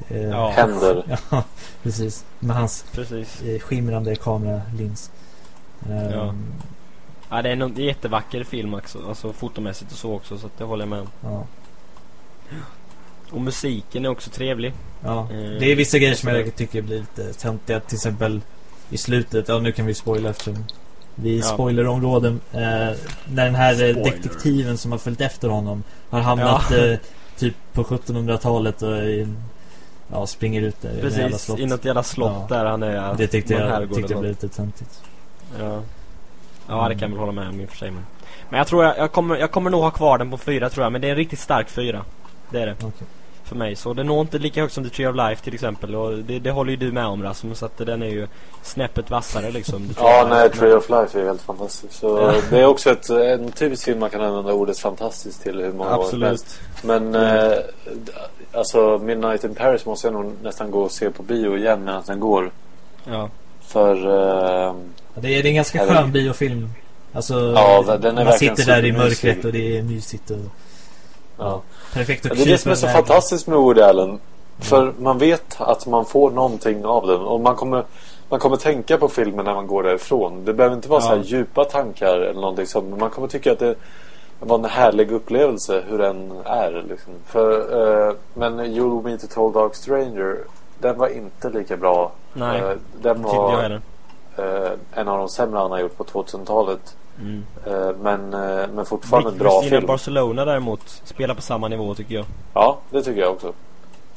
S2: eh,
S4: Ja.
S3: Händer. <laughs>
S2: Ja, precis. Med hans
S4: Precis.
S2: eh, skimrande kameralins. Ehm,
S4: Ja. Ja, det är en jättevacker film också. Alltså fotomässigt och så också. Så att det håller jag med om.
S2: ja.
S4: Och musiken är också trevlig.
S2: Ja,
S4: Eh,
S2: det är vissa grejer som jag tycker blir lite töntiga. Till exempel i slutet, ja nu kan vi spoila eftersom vi är
S4: Ja.
S2: spoilerområden. Eh, när den här eh,
S4: Spoiler.
S2: detektiven som har följt efter honom har hamnat
S4: Ja.
S2: eh, typ på 1700-talet och i, ja, springer ut där i en jävla
S4: Precis,
S2: slott.
S4: i något jävla slott
S2: Ja.
S4: där han är.
S2: Det tyckte jag, tyckte jag blev lite töntigt.
S4: Ja. Ja, det kan jag väl hålla med om i och för sig. Men, men jag tror jag, jag, kommer, jag kommer nog ha kvar den på fyra tror jag. Men det är en riktigt stark fyra. Det är det.
S2: Okej.
S4: För mig. Så det når inte lika högt som The Tree of Life till exempel. Och det, det håller ju du med om Rasmus. Så att den är ju snäppet vassare liksom.
S3: Ja, nej. Tree of Life är helt fantastisk. Så. Det är också ett, en typisk film man kan använda ordet fantastisk till hur många gånger som helst.
S4: Absolut.
S3: Men eh, d- alltså Midnight in Paris måste jag nog nästan gå och se på bio igen medan den går.
S4: Ja.
S3: För eh,
S2: Ja, Det är, det är en ganska skön biofilm. Alltså,
S3: Ja, den- den är
S2: man sitter där i mörkret och det är mysigt och
S3: ja.
S2: perfekt att
S3: Det är det som är så
S2: iväg.
S3: fantastiskt med Woody Allen. För man vet att man får någonting av den. Och man kommer, man kommer tänka på filmen när man går därifrån. Det behöver inte vara
S4: Ja.
S3: så här djupa tankar eller någonting sånt. Men man kommer tycka att det var en härlig upplevelse hur den är. Liksom. För, eh, men You'll Meet a Tall Dark Stranger. Den var inte lika bra.
S4: Nej, det
S3: den var eh, en av de sämre han har gjort på 2000-talet.
S4: Mm.
S3: Eh, men, eh, men fortfarande en bra
S4: Christina
S3: film.
S4: Barcelona däremot spelar på samma nivå tycker jag.
S3: Ja, det tycker jag också.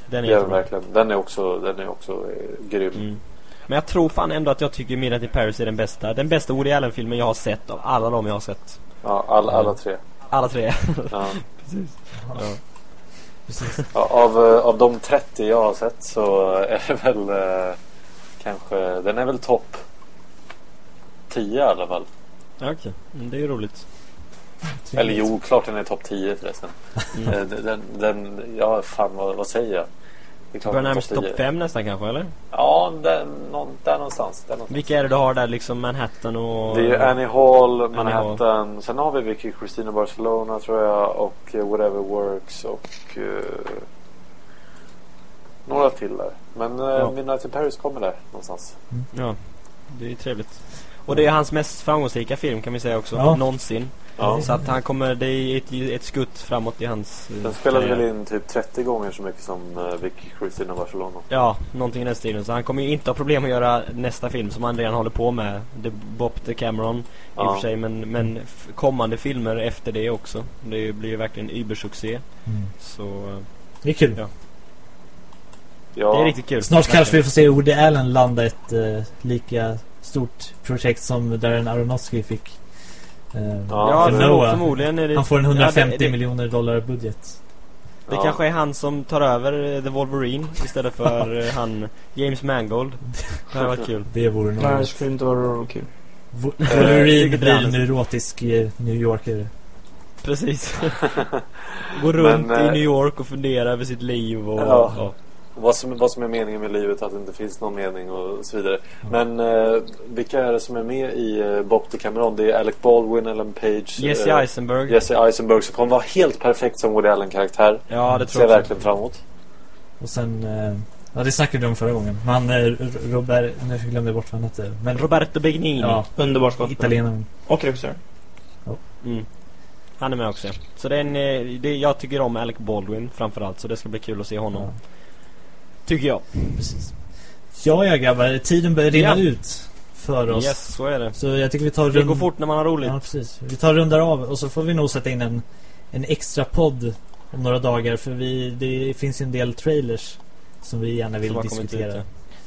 S4: Den är
S3: den verkligen. Den är också, den är också eh, grym.
S4: Mm. Men jag tror fan ändå att jag tycker Midnight in Paris är den bästa. Den bästa Woody Allen-filmen jag har sett av alla de jag har sett.
S3: Ja, all, alla tre.
S4: Alla tre.
S3: Ja. <laughs>
S4: Precis. Ja.
S2: Precis.
S3: Ja, av, eh, av de 30 jag har sett så är det väl eh, kanske, den är väl topp 10 i alla fall.
S4: Okej, mm, det är ju roligt.
S3: Eller jo, klart den är topp 10 förresten.
S4: Mm.
S3: Eh, Den, den, ja fan vad, vad säger jag?
S4: Börjar
S3: den är
S4: närma sig topp
S3: 10.
S4: fem nästan kanske, eller?
S3: Ja, den, någon, där någonstans. Där någonstans.
S4: Vilka är det du har där liksom? Manhattan och...
S3: Det är ju Annie Hall,
S4: Annie
S3: Manhattan. Sen har vi Vicky Christina Barcelona tror jag. Och eh, Whatever Works. Och eh, några till där. Men eh,
S4: Ja.
S3: Midnight in Paris kommer där någonstans.
S4: Ja, det är ju trevligt. Och det är hans mest framgångsrika film kan vi säga också.
S2: Ja.
S4: Någonsin.
S3: Ja.
S4: Så att han kommer, det är ett, ett skutt framåt i hans eh,
S3: Den spelade
S4: karriär.
S3: väl in typ 30 gånger så mycket som uh, Vicky Christina Barcelona.
S4: Ja, någonting i den stilen. Så han kommer ju inte ha problem att göra nästa film som han redan håller på med. The Bob the Cameron i och
S3: Ja.
S4: för sig. Men, men kommande filmer efter det också. Det blir ju verkligen übersuccé.
S2: Mm.
S4: Så
S2: Det är kul.
S4: Ja.
S3: Ja.
S4: det är riktigt kul.
S2: Snart kanske vi får se Woody Allen landa ett eh, lika stort projekt som Darren Aronofsky fick. Eh,
S3: Ja,
S2: för Noah.
S4: förmodligen är det...
S2: Han får en 150
S4: ja, det, det,
S2: miljoner dollar budget.
S4: det
S3: Ja.
S4: kanske är han som tar över eh, The Wolverine istället för eh, han James Mangold. <laughs> Det hade varit kul.
S2: Det vore
S5: Nej, det skulle inte vara kul.
S2: Wo- Wolverine blir en neurotisk New Yorker.
S4: Precis. <laughs> Gå runt
S3: Men,
S4: i New York och fundera över sitt liv och...
S3: Ja.
S4: ja.
S3: Vad, som, vad som är meningen med livet, att det inte finns någon mening och så vidare. Men eh, vilka är det som är med i uh, Bob the Cameron? Det är Alec Baldwin, Ellen Page,
S4: Jesse
S3: eh,
S4: Eisenberg.
S3: Jesse Eisenberg som kommer vara helt perfekt som Woody Allen-karaktär.
S4: Ja, det
S3: Ser
S4: tror jag
S3: jag
S4: också.
S3: verkligen fram emot.
S2: Och sen... Eh, ja, det snackade vi om förra gången. Men eh, Robert... Nu glömde jag bort vad han hette. Men
S4: Roberto Benigni.
S2: Ja,
S5: Underbar skådespelare.
S2: italienaren.
S5: Och regissör.
S4: Mm. Han är med också. Så det är en, eh, det, jag tycker om Alec Baldwin framförallt. Så det ska bli kul att se honom.
S2: Ja,
S4: Tycker jag.
S2: precis. Ja, ja grabbar. Tiden börjar rinna
S4: Ja.
S2: ut för oss.
S4: Yes, så är det.
S2: Så jag tycker vi tar
S4: Det
S2: rund...
S4: går fort när man har roligt.
S2: Ja, precis. Vi tar rundar av och så får vi nog sätta in en, en extra podd om några dagar. För vi, det finns ju en del trailers som vi gärna vill diskutera.
S4: ut, ja.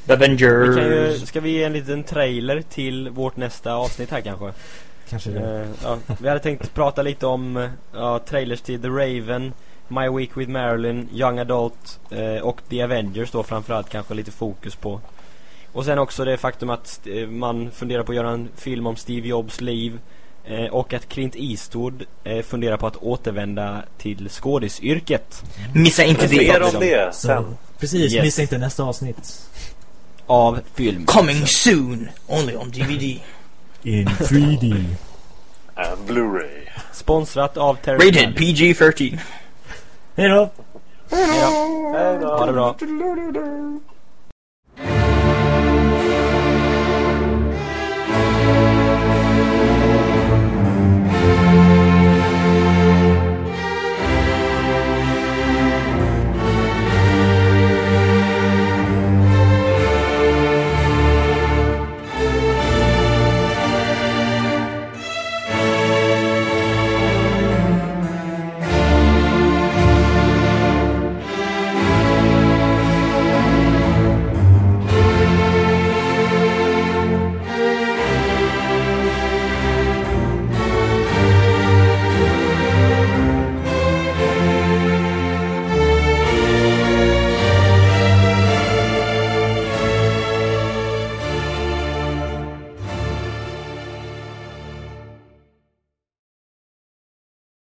S5: The Avengers.
S4: Vi ju, ska vi ge en liten trailer till vårt nästa avsnitt här kanske?
S2: Kanske det.
S4: Eh, ja, vi hade tänkt prata lite om ja, trailers till The Raven, My Week with Marilyn, Young Adult eh, och The Avengers då framförallt kanske lite fokus på. Och sen också det faktum att eh, man funderar på att göra en film om Steve Jobs liv eh, och att Clint Eastwood eh, funderar på att återvända till skådisyrket
S5: Missa inte det.
S3: Mer om det
S2: Så,
S3: sen.
S2: precis,
S4: Yes.
S2: missa inte nästa avsnitt.
S4: av film.
S5: Coming soon, only on DVD. <laughs>
S2: In 3D.
S3: And Blu-ray.
S4: Sponsrat av Terry
S5: Rated PG-13.
S2: Hej då!
S3: Hej då.
S4: ha det bra.